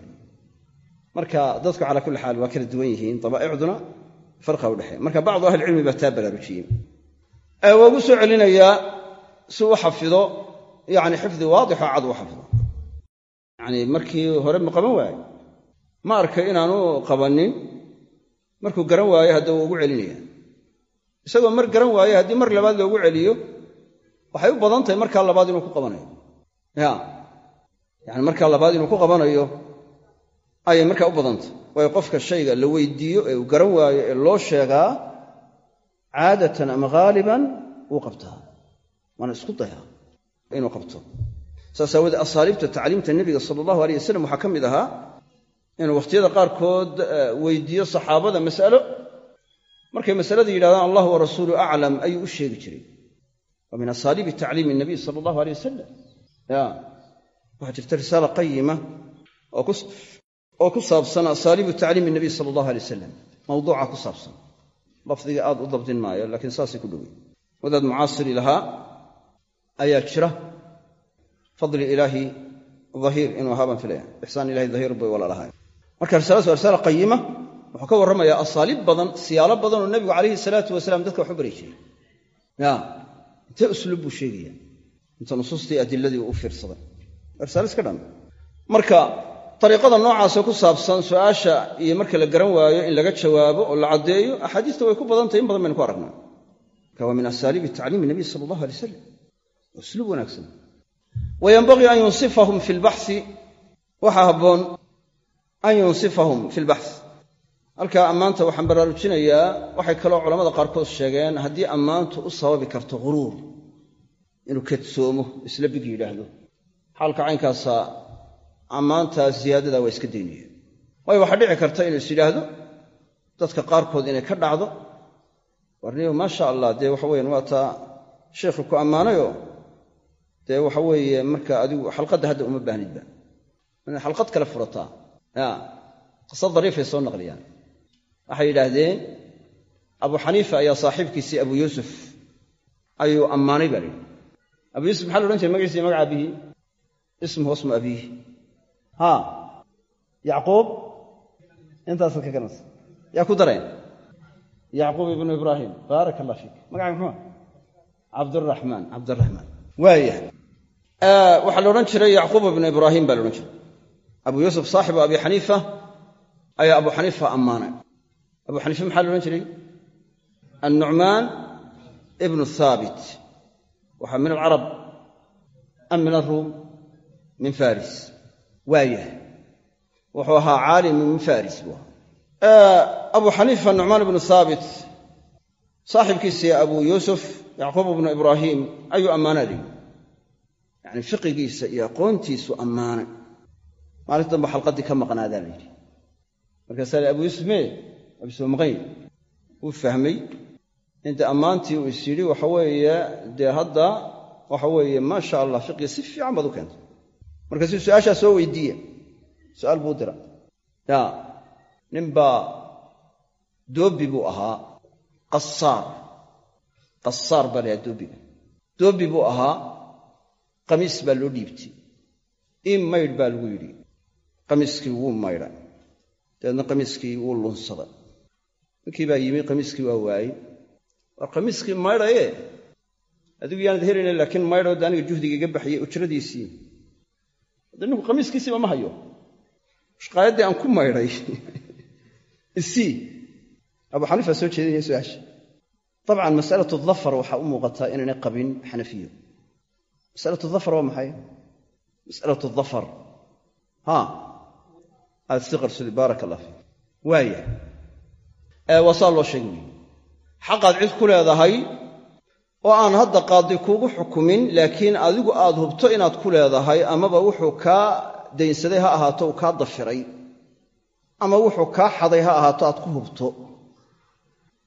marka dadku calaa kulli xaal waa kala duwan yihiin dabaa'icduna farqa udhexeeya marka bacdu ahlicilmi baa taa baraarujiyey waa ugu soo celinayaa si u xafido yani xifdi waadixoo cad u xafido. Yani markii hore ma qaban waaye. Ma arkay inaanu qabannin markuu garan waayo hadda wuu ugu celinaya isagoo mar garan waaye haddii mar labaad loogu celiyo waxay u badan tahay markaa labaad inuu ku qabanayo. Ya yani markaa labaad inuu ku qabanayo ayay markaa u badantay waayo qofka shayga la weydiiyo ee uu garan waayo ee loo sheegaa caadatan ama haaliban wuu qabtaa waana isku dayaa inuu qabto. Saas aawoodee asaaliibta tacliimta nebiga sala allahu aleyh wasalam waxaa ka mid ahaa inuu wakhtiyada qaarkood weydiiyo saxaabada mas'alo. Markay masalada yidhahdaan allah wa rasuulu aclam ayuu u sheegi jiray. Waa min asaaliibi tacliimi nabiy sala allahu aleyh wasalam ya waxaa jirta risaala qayima oo ku saabsan asaaliibu tacliimi nabiy sala allahu alay wasalam mawduuca ku saabsan. Lafdiga aad u dabdin maayo laakiin saasay ku dhowey wadaad mucaasiri lahaa ayaa jira. Fadli ilaahi ahiir inuu ahaa baan filaya ixsaan ilahi dahiir bay walaalahay. Marka risaaladaas waa risaala qayima wuxuu ka warramayaa asaaliib badan siyaalo badan oo nebigu calayhi salaatu wasalaam dadka wax u bari jiray. Ya intee usluub buu sheegaya? Inta nusuustii adiladii u fiirsaday. Waa iska dhan. Marka ariiqada noocaasoo ku saabsan su'aasha iyo marka la garan waayo in laga jawaabo oo la caddeeyo axaadiista way ku badantahy in badan baynu ku aragnaa. Marka waa min asaaliibi tacliimi usluub wanaagsan. Wayanbagii an yunsifahum fi lbaxi waxaa habboon an yunsifahum fi lbax halkaa ammaanta waxaan baraarujinayaa waxay kaloo culamada qaarkood sheegeen haddii ammaantu u sababi karto ghuruur inuu kadsoomo isla big yidhaahdo. Xaalka caynkaasa ammaantaa ziyaadada waa iska daynaya. Waayo waxaa dhici karta inuu is yidhaahdo dadka qaarkood inay ka dhacdo. Warniyo maasha allah dee waxa weyan waa taa sheikhu ku ammaanayoo dee waxa weeye marka adigu xalqadda hadda uma baahnidba xalqad kale furataa. Ya qisa dariifay soo naqliyaan. Waxay yidhaahdeen abu xaniifa ayaa saaxiibkiisii abu yuusuf. Ayuu ammaanay baa layidhi abu yuusuf maxaa la odhan jiray? Magaciisi magaca abihi ismuhu ismu abiihi. Ha yacquub intaasaad ka ganaysa yaa ku dareen? Yacquub ibnu ibraahim baaraka allah fiik. Magaca muxuu cabduraxmaan cabdiraxmaan waaya waxaa la odhan jiray yacquub ibnu ibraahim baa la odhan jiray. Abu yuusuf saaxibu abi xaniifa ayaa abu xaniifa ammaanay. Abu xaniifa maxaa la odhan jiray? Annucmaan ibnu haabit waxaa min alcarab am min aruum min faris. Waayah wuxuu ahaa caalimu min faris buu ahaa. Abu xaniifa nucmaan ibnu haabit saaxibkiisii abu yuusuf yacquub ibnu ibraahim ayuu ammaanaa leyi yacni fiqigiisa iyo aqoontiisu ammaanay. Maalinta dambe xalqaddii ka maqnaadaa la yidhi. Markaasaa li abu yuusuf mee abisoo maqany wuu fahmay inta ammaantii uu is yidhi waxa weeye dee hadda waxa weeye maasha allah fiqiga si fiican baad u keentay. Markaasuu su'aashaa soo weydiiya su'aal buu dira ya ninbaa doobi buu ahaa qasaar qasaar baa lahaa doobiga doobi buu ahaa qamiis baa loo dhiibtay. Ii maydh baa lagu yidhi. Qamiiskii wuu maydhay dabeedna qamiiskii wuu lunsaday ninkii baa yimi qamiiskii waa waayey. War qamiiskii maydhaye adigu yaanad helayna laakiin maydhoo de aniga juhdiga iga baxiyey ujradiisii. De ninku qamiiskiisiiba ma hayo. Shaqaayaddii aan ku maydhay isii abu xaniifa soo jeedinaya su'aasha. Dabcan masalatu dafar waxaa u muuqataa inaynay qabin xanafiyo masalatu dafar waa maxay masalatu dafar ha aad si qarsudi baaraka allah fiik waaya waa saa loo sheegi weeye xaqaad cid ku leedahay oo aan hadda qaadi kuugu xukumin laakiin adigu aad hubto inaad ku leedahay amaba wuxuu kaa daynsaday ha ahaato uu kaa dafiray ama wuxuu kaa xaday ha ahaato aad ku hubto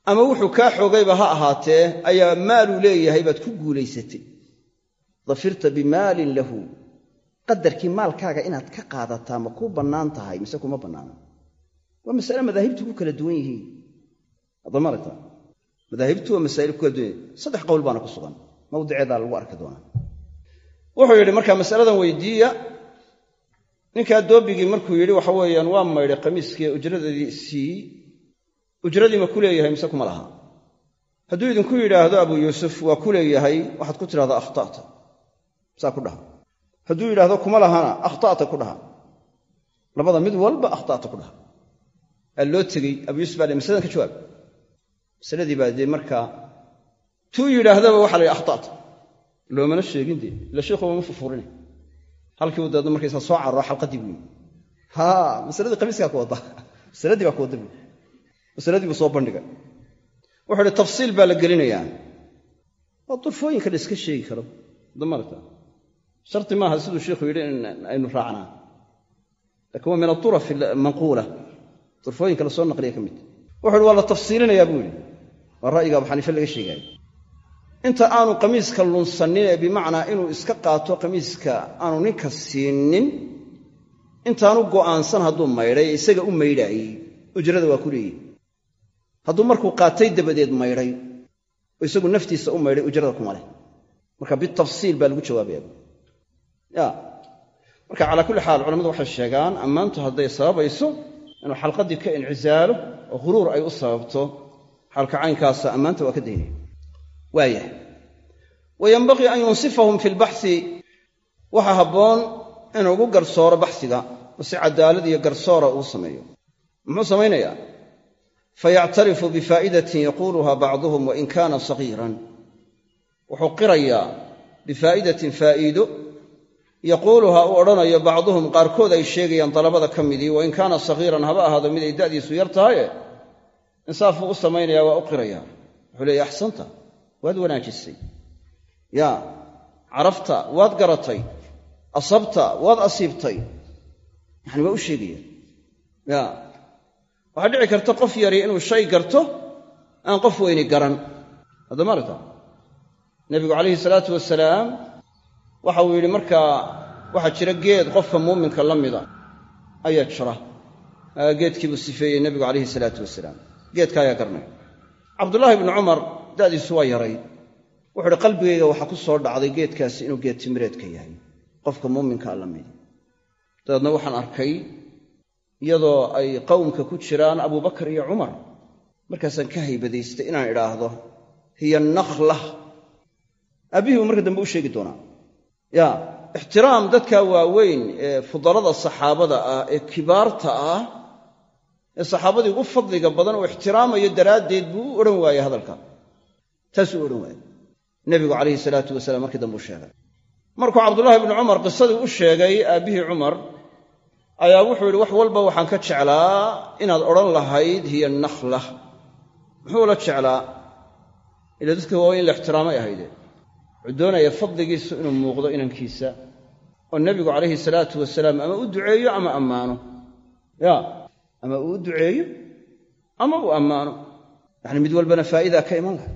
ama wuxuu kaa xoogayba ha ahaatee ayaa maaluu leeyahay baad ku guulaysatay dafirta bimaalin lahu. Qadarkii maalkaaga inaad ka qaadataa ma kuu bannaan tahay mise kuma bannaana waa masale madaahibtu ku kala duwan yihiin. Addamarata madaahibtu waa masaa'il ku kala duwan yihiin. Saddex qowl baana ku sugan. Mawdiceedaa lagu arki doonaa. Wuxuu yidhi markaa masaladan weydiiya ninkaa doobigii markuu yidhi waxa weeyaan waa maydhay qamiiskii ujradeedii sii ujradii ma ku leeyahay mise kuma laha? Hadduu idinku yidhaahdo abuu yuusuf waa ku leeyahay waxaad ku tidhahdaa akhta'ta saa ku dhaha. Hadduu yidhaahdo kuma lahana akhta'ta ku dhaha. Labada mid walba akhta'ta ku dhaha. Aa loo tegey abuu yuusuf baa masaladan ka jawaab. Masaladii baa dee markaa tuu yidhaahdaba waxa la yidhi akhta'ta loomana sheegin dee ila sheikhuba ma furfurinay halkii uu markaysa soo cararo xalqadii buu haa masaladii qamiiskaa ku wadda masaladii baa ku wadda buu masaladii buu soo bandhigay. Wuxuu ihi tafsiil baa la gelinayaa. Waa durfooyinka la iska sheegi karo. Damarta sharti maaha siduu sheikhu yidhi aynu raacnaa. Lakin waa min aturaf manquula durfooyinka la soo naqliya ka mid. Wuxu uhi waa la tafsiilinayaa buu yidhi. Waa ra'yiga abu xaniife laga sheegaayo inta aanu qamiiska lunsannin ee bimacnaa inuu iska qaato qamiiska aanu ninka siinin intaanu go'aansan hadduu maydhay ee isaga u maydhaayey ujrada waa ku leeyihi hadduu markuu qaatay dabadeed maydhay oo isagu naftiisa u maydhay ujrada kuma leh. Marka bitafsiil baa lagu jawaabaya ya marka calaa kulli xaal culamadu waxay sheegaan ammaantu hadday sababayso inuu xalqadii ka incisaalo oo huruur ay u sababto xaalka ammaanta waa ka daynaya. Waayah wa an yunsifahum fi lbaxsi waxaa habboon inuu ugu garsooro baxsiga oo si cadaalad iyo garsoora uu sameeyo. Muxuu samaynayaa? Fayactarifu bifaa'idatin yaquuluha bacduhum wain kaana sagiiran wuxuu qirayaa bifaa'idatin faa'iido yaquuluhaa uu odhanayo bacduhum qaarkood ay sheegayaan dalabada ka midii wain kaana sagiiran haba ahaado mid ay da'diisu yar tahaye insaafuu u samaynayaa waa u qirayaa wuxuu leeya axsanta waad wanaajisay. Yaa carafta waad garatay. Asabta waad asiibtay. Yani waa u sheegaya. Ya waxaa dhici karta qof yari inuu shay garto aan qof weyni garan. Hadda maarata nebigu calayhi salaatu wasalaam waxa uu yidhi markaa waxaa jira geed qofka muuminka la mida ayaa jira. Geedkiibuu sifeeyey nebigu calayhi salaatu wasalaam. Geedka ayaa garanay cabdullaahi bnu cumar da'diisu waa yaray. Wuxu uhi qalbigayga waxaa ku soo dhacday geedkaasi inuu geed timireedka yahay qofka muuminkaa la midi dabeedna waxaan arkay iyadoo ay qowmka ku jiraan abubakar iyo cumar. Markaasaan ka haybadaystay inaan idhaahdo hiya nakhla aabbihii buu marka dambe u sheegi doonaa ya ixtiraam dadka waaweyn ee fudalada saxaabada ah ee kibaarta ah ee saxaabadii ugu fadliga badan oo ixtiraamayo daraaddeed buu u odhan waayey hadalka. Taasuu u odhan waayey. Nebigu calayhi salaatu wasalaam markii dambe sheegay. Markuu cabdullaahi bnu cumar qisadii u sheegay aabbihii cumar ayaa wuxuu yidhi wax walba waxaan ka jeclaa inaad odhan lahayd hiya nakhla. Muxuu la jeclaa? Ila dadka waaweyn in la ixtiraamay ahayde wuxuu doonaya fadligiisu inuu muuqdo inankiisa oo nebigu calayhi salaatu wasalaam ama u duceeyo ama ammaano. Ya ama uu u duceeyo ama uu ammaano. Yacni mid walbana faa'idaa ka iman lahay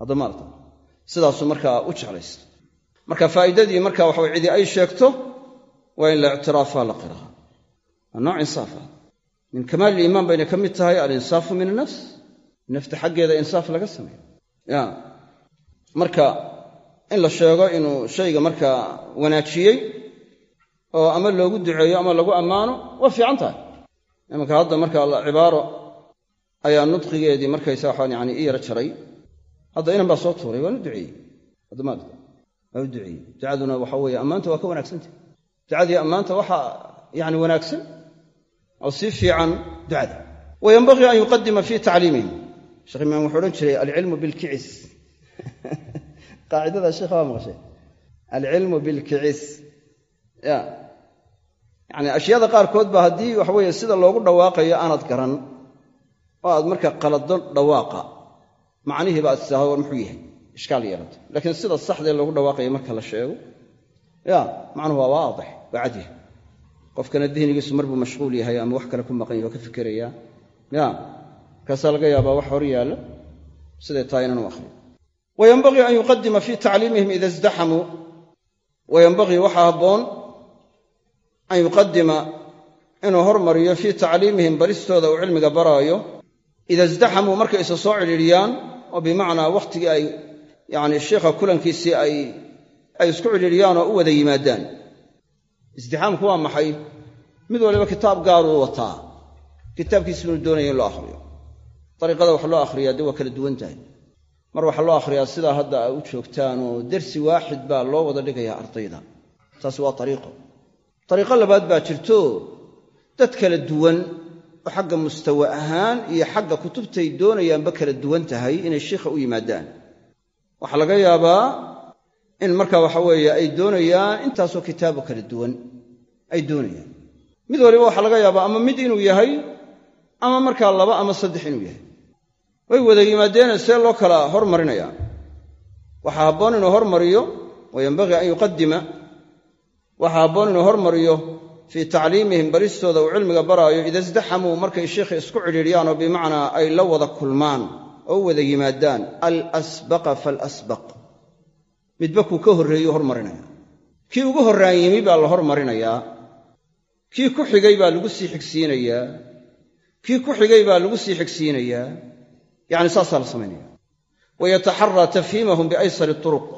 hadda maarta sidaasuu markaa u jeclaysta marka faa'iidadii marka waxaway cidi ay sheegto waa in la ictiraafaa la qiraa waa nooc insaafa min kamaal iliimaan bayna ka mid tahay alinsaafu min annafs nafta xaggeeda insaaf laga sameeyo marka in la sheego inuu shayga markaa wanaajiyey oo ama loogu duceeyo ama lagu ammaano waa fiican tahay. Imanka hadda marka cibaaro ayaa nudqigeedii markaysa waxaan yani i yara jaray. Hadda inan baa soo tuuray waan u duceeyey. Haddamaadka waa u duceeyey. Ducaduna waxa weeye ammaanta waa ka wanaagsantah ducadii ammaanta waxa yani wanaagsan oo sii fiican ducada. Wa yenbagii an yuqadima fii tacliimihim sheekh imaam wuxuu odhan jiray alcilmu bilkicis qaacidada sheekha waa maqashay. Alcilmu bilkicis. Ya. Yacni ashyaada qaarkood ba haddii waxa weeye sida loogu dhawaaqayo aanad garan oo aad marka qalado dhawaaqa macnihiiba aad tidhaahdo war muxuu yahay? Ishkaal yeelato. Laakiin sida saxdee loogu dhawaaqayo marka la sheego ya macnuhu waa waadix waa cadyahay qofkana dihnigiisu marbuu mashquul yahay ama wax kale ku maqan yahy oo ka fikerayaa ya. Markaasaa laga yaabaa wax hor yaalla siday tahay inanu akhriyo wayanbagii an yuqadima fii tacliimihim ida isdaxamuu wayanbagii waxaa habboon an yuqadima inuu hormariyo fii tacliimihim baristooda uu cilmiga baraayo ida isdaxamuu markay isa soo cidhiidhiyaan oo bimacnaa wakhtigii ay yacni sheikha kulankiisii ay ay isku cidhiidhiyaan oo u wada yimaadaan isdixaamku waa maxay mid waliba kitaab gaaruu wataa kitaabkiisi inuu doonaya in loo akhriyo dariiqada wax loo akhriyaa waa kala duwan mar waxaa loo akhriyaa sidaa hadda ay u joogtaan oo dersi waaxid baa loo wada dhigayaa ardayda. Taasi waa ariiqo dariiqo labaad baa jirto dad kala duwan oo xagga mustawa ahaan iyo xagga kutubtay doonayaanba kala duwan tahay inay shiikha u yimaadaan. Waxaa laga yaabaa in marka waxa weeye ay doonayaan intaasoo kitaabo kala duwan ay doonayaan. Mid waliba waxaa laga yaabaa ama mid inuu yahay ama markaa laba ama saddex inuu yahay way wada yimaadeene see loo kala hormarinaya waxaa habboon inuu hormariyo wayanbagii an yuqadima waxaa habboon inuu hormariyo fii tacliimihim baristooda uu cilmiga baraayo ida isdaxamuu markay sheikha isku cidhiidhiyaan oo bimacnaa ay la wada kulmaan oo u wada yimaadaan alasbaqa faalasbaq midba kuu ka horreeyuu hormarinaya kii ugu horraan yimi baa la hormarinayaa. Kii ku xigay baa lagu sii xigsiinayaa. Kii ku xigay baa lagu sii xigsiinayaa yacni saasaa la samaynaya wayataxaraa tafhiimahum biaysari turuq.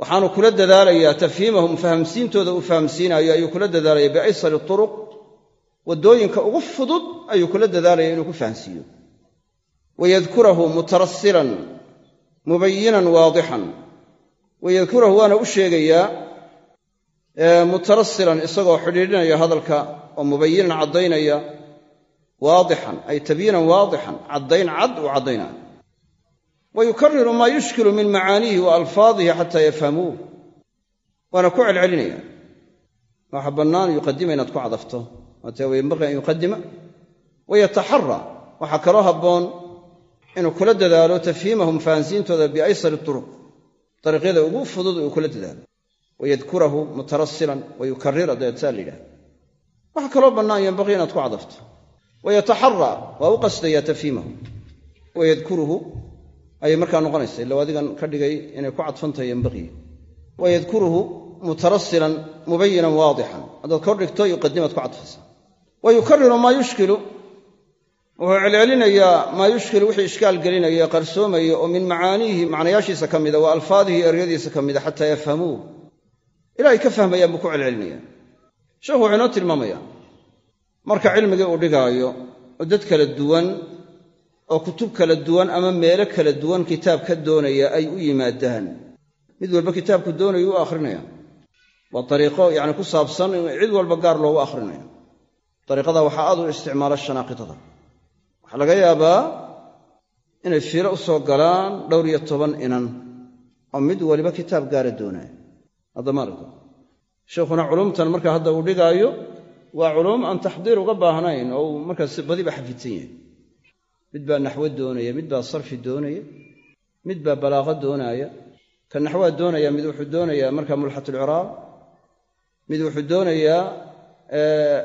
Waxaanu kula dadaalayaa tafhiimahum fahamsiintooda uu fahamsiinaayo ayuu kula dadaalaya biaysari turuq. Waddooyinka ugu fudud ayuu kula dadaalaya inuu ku fahamsiiyo. Wayadkurahu mutarasilan mubayinan waadixan. Wayadkurahu waana u sheegayaa mutarasilan isagoo xidhiidhinaya hadalka oo mubayinan caddaynaya waadixan ay tabyiinan waadixan caddayn cad uu caddaynaayo wa yukariru maa yushkilu min macaaniihi wa alfaadihi xataa yafhamuuh waana ku celcelinaya. Waxa bannaan yuqadima inaad ku cadafto. Waatee wayanbaqii an yuqadima wayataxara waxaa kaloo habboon inuu kula dadaalo tafhiimahum fahansiintooda biaysari turuq. Dariiqyada ugu fudud uu kula dadaalo. Wayadkurahu mutarasilan wayukarira dabeedsaa la yidhahda waxaa wayataxara waa u qasdayaa tafhiimahu wayadkuruhu ayay markaa noqonaysa illa adigan ka dhigay inay ku cadfantahay yanbaqii wayadkuruhu mutarasilan mubayinan waadixan haddaad kor dhigto yuqadimaad ku cadfaysa wa yukariru maa yushkilu wuxuu celcelinayaa maa yushkilu wixii ishkaal gelinaya qarsoomaya oo min macaaniihi macnayaashiisa ka mida wa alfaadihi eryadiisa ka mida xataa yafhamuuh ilaa ay ka fahmayaan buu marka cilmigii uu dhigaayo dad kala duwan oo kutub kala duwan ama meelo kala duwan kitaab ka doonaya ay u yimaadaan. Mid walba kitaabku doonayu u akhrinaya. Waa dariiqo yacni ku saabsan in cid walba gaar loogu akhrinayo dariiqada waxaa aad u isticmaala shanaaqitada. Waxaa laga yaabaa inay fiiro u soo galaan dhowr iyo toban inan oo mid waliba kitaab gaara doonaya. Haddamaarka sheikhuna culumtan marka hadda uu dhigaayo waa culum aan taxdiir uga baahnayn oo uu markaas badiba xafidsan yahay. Mid baa naxwo doonaya mid baa sarfi doonaya mid baa balaaqo doonaaya ka naxwaa doonaya mid wuxuu doonayaa marka mulxatulciraab mid wuxuu doonayaa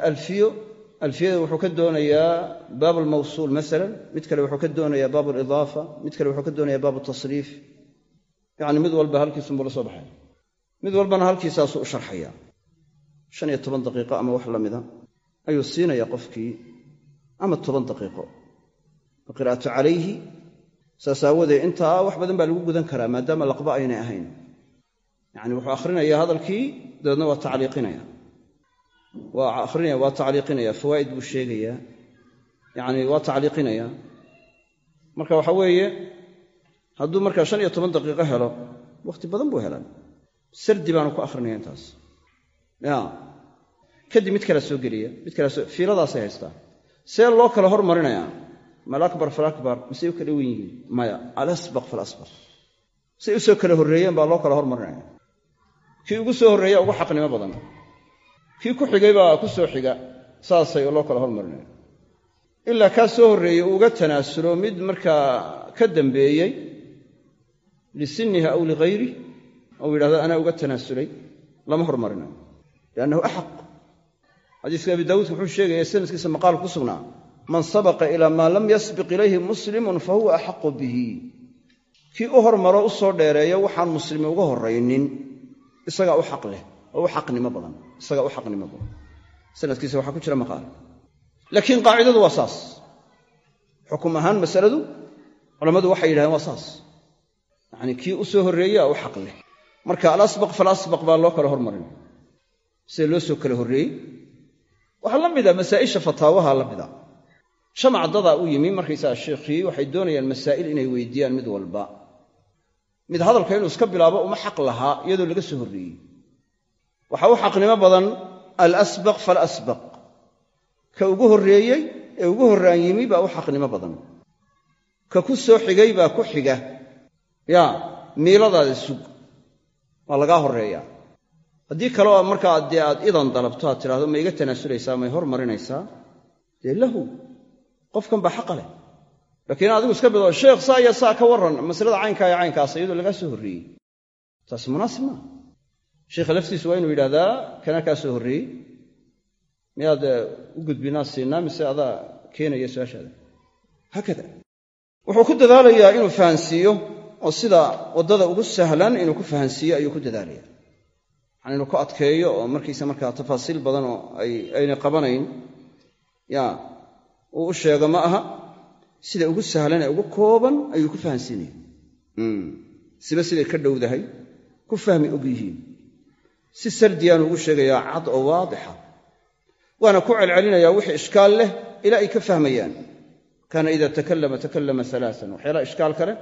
alfiyo. Alfiyada wuxuu ka doonayaa baab almawsuul masalan mid kale wuxuu ka doonayaa baab alidaafa mid kale wuxuu ka doonayaa baab altasriif yacni mid walba halkiisunbuu la soo baxay. Mid walbana halkiisaasuu u sharxaya shan iyo toban daqiiqo ama wax la mida ayuu siinayaa qofkii ama toban daqiiqo. Qiraa'atu calayhi saas aawoodee intaa wax badan baa lagu gudan karaa maadaama laqba aynay ahayn. Yacni wuxuu akhrinayaa hadalkii dabeedna waa tacliiqinaya. Waa akhrinaya waa tacliiqinaya fawaa'id buu sheegayaa yacni waa tacliiqinaya. Marka waxa weeye hadduu markaa shan iyo toban daqiiqo helo wakhti badan buu helaa sardi baanu ku akhrinaya intaas kadib mid kalea soo geliya mid kalea soo fiiladaasay haystaa. See loo kala hormarinayaa. Malakbar falakbar masey u kala wen yihiin? Maya alasbaq falasbaq say u kala horreeyeen baa loo kala hormarinaya kii ugu soo horreeya ugu xaqnimo badan. Kii ku xigay baa ku soo xiga saasay loo kala hormarinaya ilaa kaa soo horreeyey uu uga tanaasulo mid markaa ka dambeeyey lisinnihi aw lighayri ou yidhahdo anaa uga tanaasulay lama hormarinayo liannahu axaq xadiiska abi daawuud wuxuu sheegaya sanadkiisa maqaal ku sugnaa man sabaqa ilaa maa lam yasbiq ilayhi muslimun fa huwa axaqu bihi kii u hormaro u soo dheereeyo waxaan muslimi uga horraynin isagaa u xaq leh oo u xaqnimo badan isagaa u xaqnimo badan sanadkiisa waxaa ku jira maqaal laakiin qaacidadu waa saas xukum ahaan masaladu culammadu waxay yidhahdeen waa saas yacnii kii u soo horreeyaa u xaq leh marka alasbaq falasbaq baa loo kala hormarin sida loo soo kala horreeyey? Waxaa la mida masaa'isha fataawaha la mida jamac dadaa u yimi markaysaga sheikhii waxay doonayaan masaa'il inay weydiiyaan mid walba. Mid hadalka inuu iska bilaabo uma xaq lahaa iyadoo laga soo horreeyey. Waxaa u xaqnimo badan alasbaq falasbaq ka ugu horreeyey ee ugu horraan yimi baa u xaqnimo badan. Ka ku soo xigay baa ku xiga. Yaa miiladaada sug. Waa lagaa horreeyaa haddii kaleo markaa dee aad idan dalabto aad tidhahdo ma iga tanaasulaysaa may hormarinaysaa dee lahu qofkan baa xaqa leh. Laakiin adigu iska bido sheekh saa iyo saa ka warran masalada caynkaa iyo caynkaas iyadoo lagaa soo horreeyey. Taas munaasib maa sheikha laftiisu waa inuu yidhahdaa kana kaa soo horreeyey? Miyaad u gudbinaa siinaa mise adaa keenaya su'aashaada? Haakada. Wuxuu ku dadaalayaa inuu fahansiiyo oo sida waddada ugu sahlan inuu ku fahansiiyo ayuu ku dadaalaya yani inuu ku adkeeyo oo markiisa markaa tafaasiil badan oo aynay qabanayn. Ya uu u sheego ma aha sida ugu sahlan ee ugu kooban ayuu ku fahansiinaya siba siday ka dhowdahay ku fahmi og si sardiyaanu ugu sheegayaa cad oo waadixa. Waana ku celcelinayaa wixii ishkaal leh ilaa ay ka fahmayaan. Kaana ida takallama takallama alaaan waxyaalaha ishkaal kale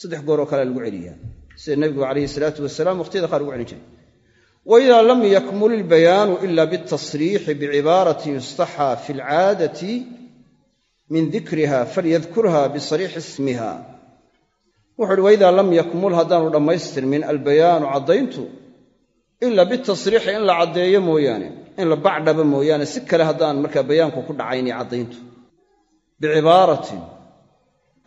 saddex gooroo kalea lagu celiyaa sida nebigu calayhi salaatu wasalaam waqhtiyada qaar ugu celin jiray waidaa lam yakmul ilbayaanu ila bitasriixi bicibaaratin yustaxaa fi alcaadati min dikriha falyadkurha bisariixi ismiha wuxu uhi waidaa lam yakmul haddaanu dhammaystirmin albayaanu caddayntu ila bitasriixi in la caddeeyo mooyaane in la bacdhaba mooyaane si kale haddaan markaa bayaanku ku dhacayni caddayntu bicibaaratin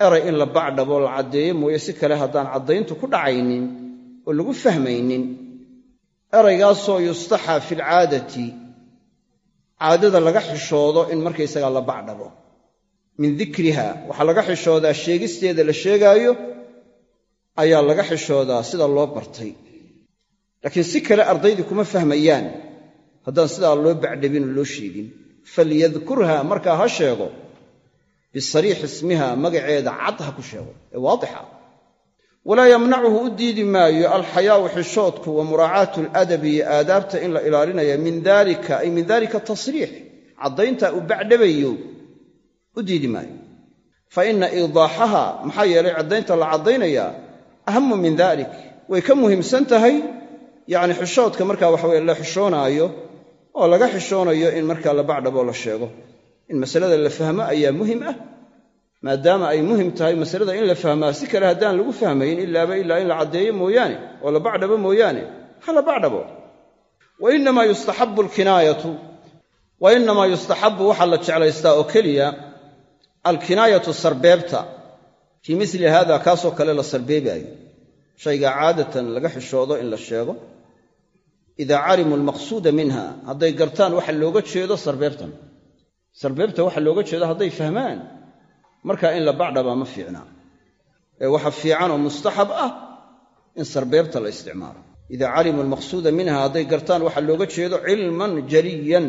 eray in la bacdhabo la caddeeyo mooye si kale haddaan caddayntu ku dhacaynin oo lagu fahmaynin eraygaasoo yustaxaa fi alcaadati caadada laga xishoodo in markaysagaa la bacdhabo min dikriha waxaa laga xishoodaa sheegisteeda la sheegaayo ayaa laga xishoodaa sida loo bartay. Laakiin si kale ardaydii kuma fahmayaan haddaan sidaa loo bacdhabin oo loo sheegin. Falyadkurha markaa ha sheego. Bisariixi ismiha magaceeda cad ha ku sheego. Ee waadixa walaa yamnacuhu u diidi maayo alxayaau xishoodku wa muraacaatu aladabi iyo aadaabta in la ilaalinaya min dalika ay min dalika tasriix caddaynta uu bacdhabayo u diidi maayo. Fa ina iidaaxaha maxaa yeelay caddaynta la caddaynayaa ahamu min dalik way ka muhiimsan tahay yacni xishoodka markaa waxaweye la xishoonaayo oo laga xishoonayo in markaa la bacdhaboo la sheego. In masalada la fahmo ayaa muhiim ah maadaama ay muhiim tahay masalada in la fahmaa si kale haddaan lagu fahmayn ilaaba ilaa in la caddeeyo mooyaane oo la bacdhabo mooyaane. Ha la bacdhabo. Wa inamaa yustaxabu alkinaayatu wa yustaxabu waxaa la jeclaystaa oo keliya alkinaayatu sarbeebta. Fii mili haada kaasoo kale la sarbeebaayo. Shayga caadatan laga xishoodo in la sheego. Idaa calimuu almaqsuuda minha hadday gartaan waxa looga jeedo sarbeebtan. Sarbeebta waxa looga jeedo hadday fahmaan markaa in la bacdhabaa ma fiicnaa ee waxa fiican oo mustaxab ah in sarbeebta la isticmaalo. Idaa calimuu almaqsuuda minha hadday gartaan waxa looga jeedo cilman jaliyan.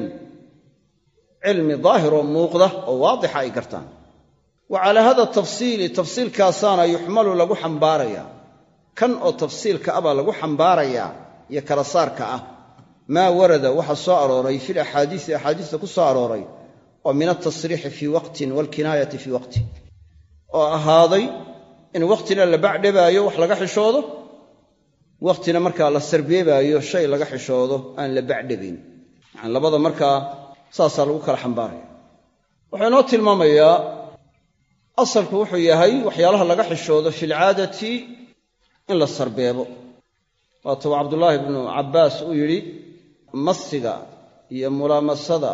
Cilmi daahiroo muuqda oo waadixa ay gartaan. Wa calaa hada tafsiili tafsiilkaasaana yuxmalu lagu xambaarayaa. Kan oo tafsiilka ah baa lagu xambaarayaa iyo kala saarka ah. Maa warada waxa soo arooray fil axaadiisi axaadiista ku soo arooray oo min altasriixi fii waqtin waalkinaayati fii waqtin oo ahaaday in waqtina la bacdhabaayo wax laga xishoodo waqtina markaa la sarbeebaayo shay laga xishoodo aan la bacdhabayn yani labada markaa saasaa lagu kala xambaaraya. Wuxuu inoo tilmaamayaa asalku wuxuu yahay waxyaalaha laga xishoodo fi lcaadati in la sarbeebo. Waatuu cabdullaahi bnu cabbaas uu yidhi masiga iyo mulaamasada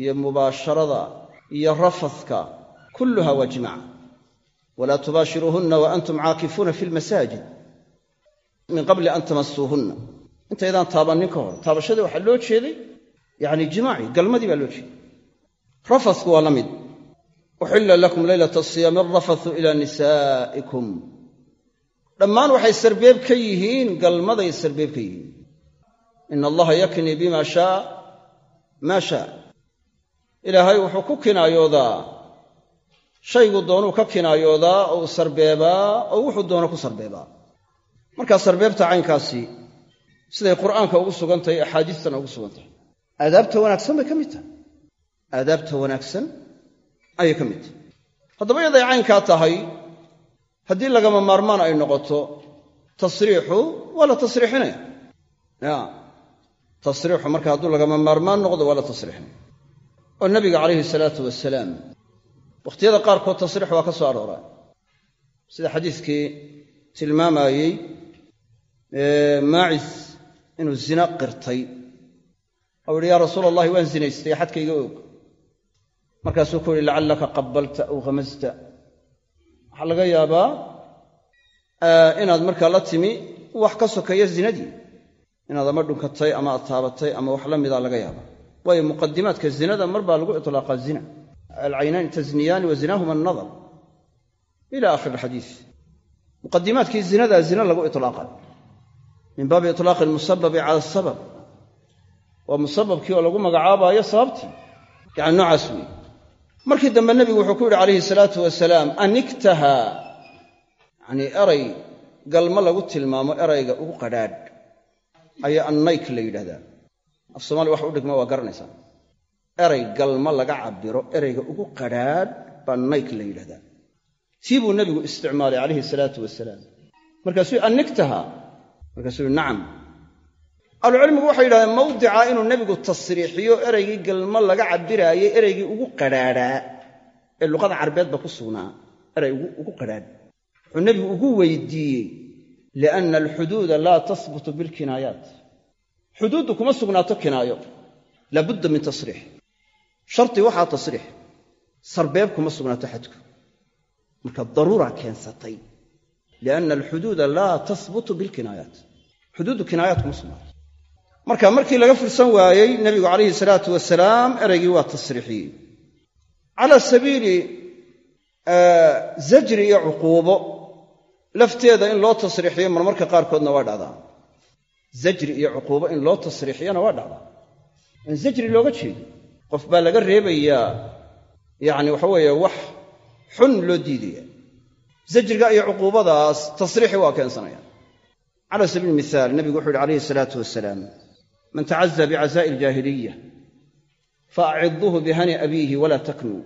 iyo mubaasharada iyo rafadka kulluha waa jimaaca walaa tubaashiruuhunna wa antum caakifuuna fi lmasaajid min qabli an tamasuuhunna intaydaan taabannin ka hor. Taabashadii waxaa loo jeeday yacni jimaaci galmadii baa loo jeeday. Rafadku waa la mid. Uxilla lakum leylata asiyaami arafathu ilaa nisaa'ikum. Dhammaan waxay sarbeeb ka yihiin galmaday sarbeeb ka yihiin. Ina allaha yaknii bima shaa maa shaa ilaahay wuxuu ku kinaayoodaa. Shaygu doonuu ka kinaayoodaa oo uu sarbeebaa oo wuxuu doono ku sarbeebaa. Markaa sarbeebta caynkaasi siday qur'aanka ugu sugan tahay axaadiistana ugu sugan tahay aadaabta wanaagsan bay ka mid tahay. Aadaabta wanaagsan ayay ka mid tahay. Haddaba yaday caynkaa tahay haddii lagama maarmaan ay noqoto tasriixu waa la tasriixinaya. Ya tasriixu marka hadduu lagama maarmaan noqdo waa la tasriixinaya oo nabiga calayhi salaatu wasalaam wakhtiyada qaarkood tasriix waa ka soo arooraa. Sida xadiiskii tilmaamayey maacis inuu zina qirtay. Ou yihi yaa rasuula allahi waan zinaystay xadkayga og markaasuu ku yihi lacallaka qabalta aw khamasta waxaa laga yaabaa inaad markaa la timi wax ka sokeeya zinadii. Inaad ama dhunkatay ama aad taabatay ama wax la mida laga yaaba waayo muqadimaadka zinada mar baa lagu ilaaqaa zina. Alcaynaani tasniyaani wa zinahuma anadar ila akhir xadii muqadimaadkii zinada zina lagu ilaaqa min baabi ilaaqi almusababi cala asabab waa musababkii oo lagu magacaabaayo sababtii. Yani noocaas weeye. Markii dambe nebigu wuxuu ku yidhi calayhi salaatu wasalaam aniktaha. Yanii eray galma lagu tilmaamo erayga ugu qadhaadh. Ayaa annayk la yidhahdaa af somaaliya wax u dhigma waa garanaysaa. Eray galma laga cabbiro erayga ugu qadhaadh baa nayk la yidhahdaa. Tii buu nebigu isticmaalay calayhi salaatu wasalaam markaasuu annigtaha markaasuu yihi nacam. Ahlucilmigu waxay yidhahdeen mawdica inuu nebigu tasriixiyo ereygii galmo laga cabbiraayey ereygii ugu qadhaadhaa ee luqada carbeedba ku sugnaa erey ugu qadhaadh. Wuxuu nebigu ugu weydiiyey lianna alxuduuda laa tasbutu bilkinaayaat xuduuddu kuma sugnaato kinaayo. Laabudda min tasriix. Sharti waxaa tasriix. Sarbeeb kuma sugnaato xadku. Marka daruura keensatay. Lianna alxuduuda laa tasbutu bilkinaayaat xuduuddu kinaayaat kuma sugnaato. Marka markii laga fursan waayey nebigu calayhi salaatu wasalaam ereygii waa tasriixiyey cala sabiili zajri iyo cuquubo. Lafteeda in loo tasriixiyo marmarka qaarkoodna waa dhacdaa zajri iyo cuquubo in loo tasriixiyana waa dhacdaa. In zajri looga jeedo qof baa laga reebayaa yacni waxa weeye wax xun loo diidaya. Zajriga iyo cuquubadaas tasriixi waa keensanaya. Cala sabiili mihaal nebigu wuxu uhi calayhi salaatu wasalaam man tacaza bicazaa'i aljaahiliya fa aciduuhu bihani abiihi walaa taknuu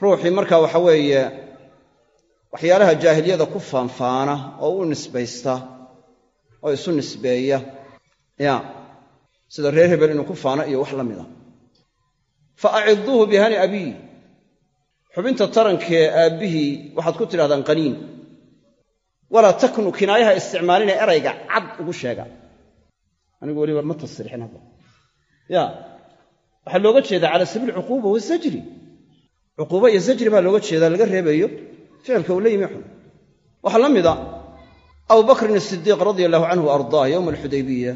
ruuxii markaa waxa weeye waxyaalaha jaahiliyada ku faanfaana oo u nisbaysta oo isu nisbeeya. Ya. Sida reer hebel inuu ku faano iyo wax la mida fa aciduuhu bihani abiih xubinta tarankee aabbihii waxaad ku tidhahdaan qaniin. Walaa taknu kinaayaha isticmaalina erayga cad ugu sheega. Anigu weliba ma tasriixin ya. Waxaa looga jeedaa cala sabiil cuquuba wazajri cuquubo iyo zajri baa looga jeedaa laga reebayo ficilka uu la yimi xun. Waxaa la mida abu bakrin asidiiq radia allahu canhu ardaah yowma alxudaybiya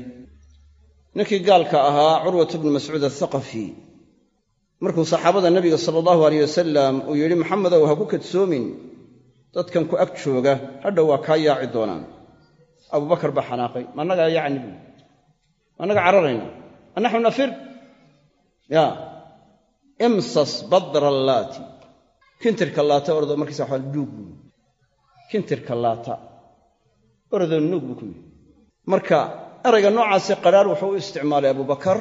ninkii gaalka ahaa curwat bnu mascuud athaqafi markuu saxaabada nabiga sala allahu aleyh wasalam uu yidhi maxamedow ha ku kadsoomin. Dadkan ku ag jooga hadhow waa kaa yaaci doonaan. Abubakar baa xanaaqay ma annagaa ma annaga cararayna? Annaxnu nafir? Ya imsas badra laati. Kintirka laata ordo markiisa waxaa dhuug kintirka laata orodoo nuug buu ku yidhi. Marka erayga noocaasi qadhaar wuxuu u isticmaalay abubakar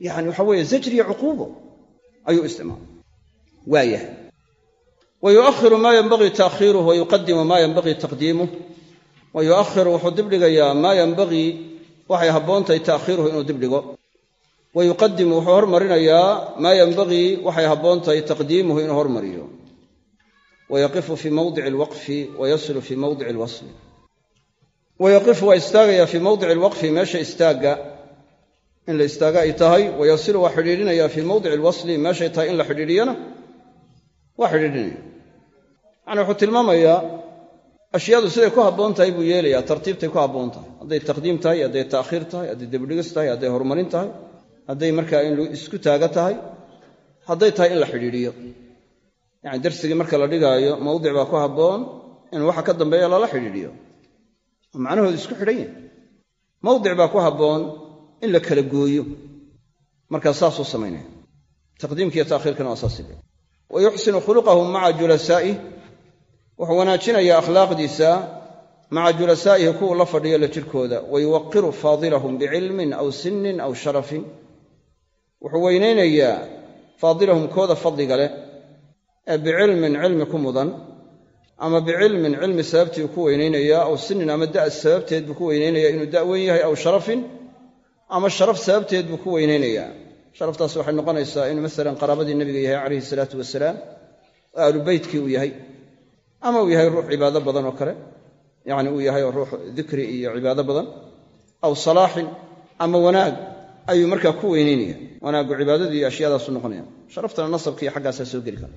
yani waxa weeye zajriya cuquubo ayuu isticmaalay. Waayahay wa maa yenbagii taakhiiruh wa maa yenbagii taqdiimuh wa yu'ahiru wuxuu dibdhigayaa maa yenbagii waxay habboontahay taakhiiruhu inuu dibdhigo. Wa yuqadimu wuxuu hormarinayaa maa yenbagii waxay habboon tahay taqdiimuhu inuu hormariyo. Wayaqifu fii mawdici alwaqfi wayasilu fii mawdici alwasli wayaqifu waa istaagayaa fii mawdici alwaqfi meesha istaagga in la istaaga ay tahay wayasilu waa xidhiidhinaya fii mawdici alwasli meeshay tahay in la xidhiidhiyana waa xidhiidhinaya yani wuxuu tilmaamayaa ashyaadu siday ku habboon tahay buu yeelayaa tartiibtay ku habboon tahay hadday taqdiim tahay hadday ta'khiir tahay hadday debdhigis tahay hadday horumarin tahay hadday markaa in isku taaga tahay hadday tahay in la xidhiidhiyo yacni darsigii marka la dhigaayo mawdic baa ku habboon in waxa ka dambeeya lala xidhiidhiyo oo macnahoodu isku xidhan yahay mawdic baa ku habboon in la kala gooyo. Markaa saasuu samaynaya taqdiimka iyo ta'khiirkana waa saas wa yuxsinu khuluqahu maca julasaa'ih wuxuu wanaajinayaa akhlaaqdiisa maca julasaa'ihi kuwuu la fadhiyo la jirkooda wa yuwaqiru faadilahum bicilmin aw sinnin aw sharafin. Wuxuu weynaynayaa faadilahum kooda fadliga leh ee bicilmin cilmi ku mudan ama bicilmin cilmi sababtii ku weynaynayaa aw sinnin ama da' sababteed buu ku weynaynayaa inuu da' weyn yahay aw sharafin ama sharaf sababteed buu ku weynaynayaa sharaftaas waxay noqonaysaa inuu masalan qaraabadii nebiga yahay calayhi salaatu wasalaam oo aalubeytkii uu yahay. Ama uu yahay ruux cibaado badan oo kale yacni uu yahay ruux dikri iyo cibaado badan. Aw salaaxin ama wanaag ayuu markaa ku weynaynaya wanaaggu cibaadadii iyo ashyaadaasu noqonaya. Sharaftana nasabkiiyo xaggaasaa soo geli kara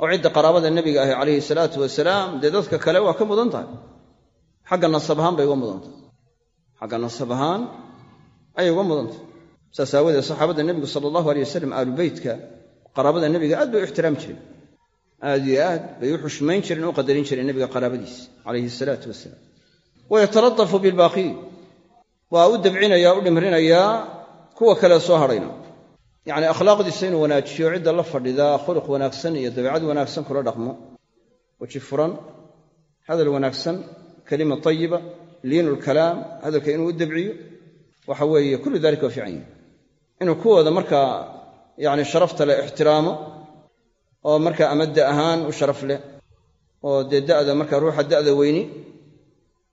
oo cidda qaraabada nebiga ahi calayhi salaatu wasalaam dee dadka kale waa ka mudan tahay. Xagga nasab ahaan bay uga mudan tahay. Xagga nasab ahaan ayay uga mudan tahay. Saas aawadeed saxaabadda nebigu sala allahu alay wasalam aalubeytka qaraabada nebiga aad bay u ixtiraam jireen aad iyo aad bay u xushmayn jireen u qadarin jireen nebiga qaraabadiisa calayhi salaatu wasalaam. Wayatalatafu bilbaaqiin waa u dabcinayaa u dhimrinayaa kuwa kale soo hadhayna yacni akhlaaqdiisa inuu wanaajiyo cidda la fadhidaa khuluq wanaagsan iyo dabeicad wanaagsan kula dhaqmo weji furan hadal wanaagsan kelima tayiba liinu lkalaam hadalka inuu u dabciyo waxa weeye kullu dalika waa fiican yahi inuu kuwooda markaa yacni sharafta leh ixtiraamo oo markaa ama da ahaan u sharaf leh oo dee da'da markaa ruuxa da'da weyni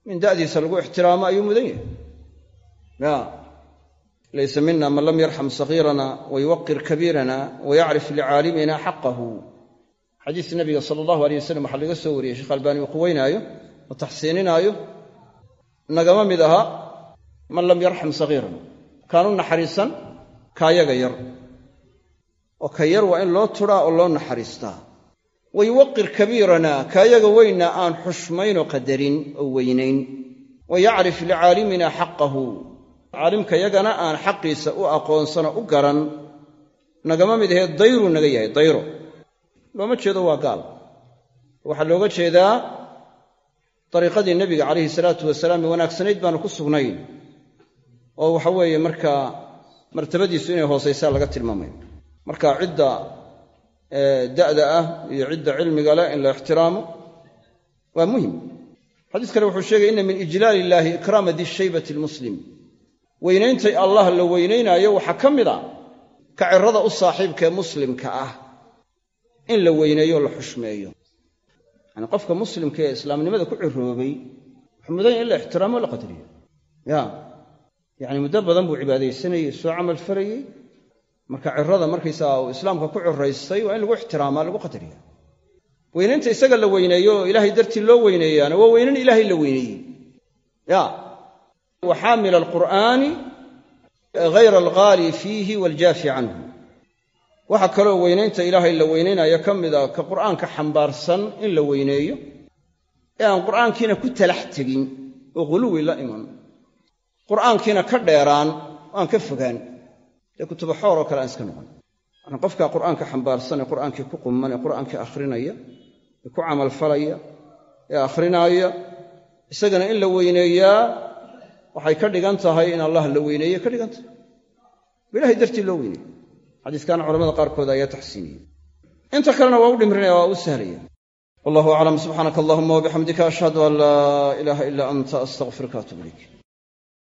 min da'diisa lagu ixtiraamo ayuu mudan yahay. Ya laysa mina man lam yarxam sagiirana wayuwaqir kabiirana wayacrif licaalimina xaqahu xadiis nabiga sala allahu aleyh wasalam waxaa laga soo wariyey sheekh albaani uu quweynaayo oo taxsiininaayo nagama mid aha man lam yarxam sagiirana kaanu naxariisan kaayaga yar oo ka yar waa in loo turaa oo loo naxariistaa wayuwaqir kabiirana kaayaga weynna aan xushmayn oo qadarin oo weynayn wayacrif licaalimina xaqahu caalimka yagana aan xaqiisa u aqoonsano u garan nagama mid ahee dayruu naga yahay dayro. Looma jeedo waa gaal. Waxaa looga jeedaa dariiqadii nebiga calayhi salaatu wasalaam ee wanaagsanayd baanu ku sugnayn oo waxa weeye markaa martabadiisu inay hoosaysaa laga tilmaamayo marka cidda da'da ah iyo cidda cilmiga leh in la ixtiraamo waa muhiim. Xadiis kale wuxuu sheegay inna min ijlaali illaahi ikraama di shaybati almuslim weynayntay allah la weynaynaayo waxaa ka mid a ka cirada u saaxiibkaee muslimka ah in la weyneeyo la xushmeeyo. Yacani qofka muslimka ee islaamnimada ku ciroobay wuxuu mudanya in la ixtiraamo la qadriyo. Ya. Yacni muddo badan buu cibaadaysanayey soo camal farayey marka cirada markaysaga uu islaamka ku ciraystay waa in lagu ixtiraamaa lagu qadariya weynaynta isaga la weyneeyo ilaahay dartii loo weyneeyaana waa weynan ilaahay la weyneeyey. Ya wa xaamila alqur'aani hayra alghaali fiihi waaljaafi canhu waxaa kaloo weynaynta ilaahay la weynaynaya ka mida ka qur'aanka xambaarsan in la weyneeyo ee aan qur'aankiina ku talax tegin oo ghuluwi la iman. qur'aankiina ka dheeraan oo aan ka fogaan. dee kutuba xoor oo kale aan iska noqon. yani qofkaa qur'aanka xambaarsan ee qur'aankii ku qumman ee qur'aankii akhrinaya ee ku camalfalaya ee akhrinaaya isagana in la weyneeyaa waxay ka dhigan tahay in allah la weyneeye ka dhigan tahay. Ilahay dartii loo weyneeye xadiiskaana culamada qaarkood ayaa taxsiiniyey. Inta kalena waa u dhimrinaya waa u sahlaya. Wallahu aclam subxaanaka allahuma wabixamdika ashhadu an laa ilaaha ila anta astaqfiruka atub ilayk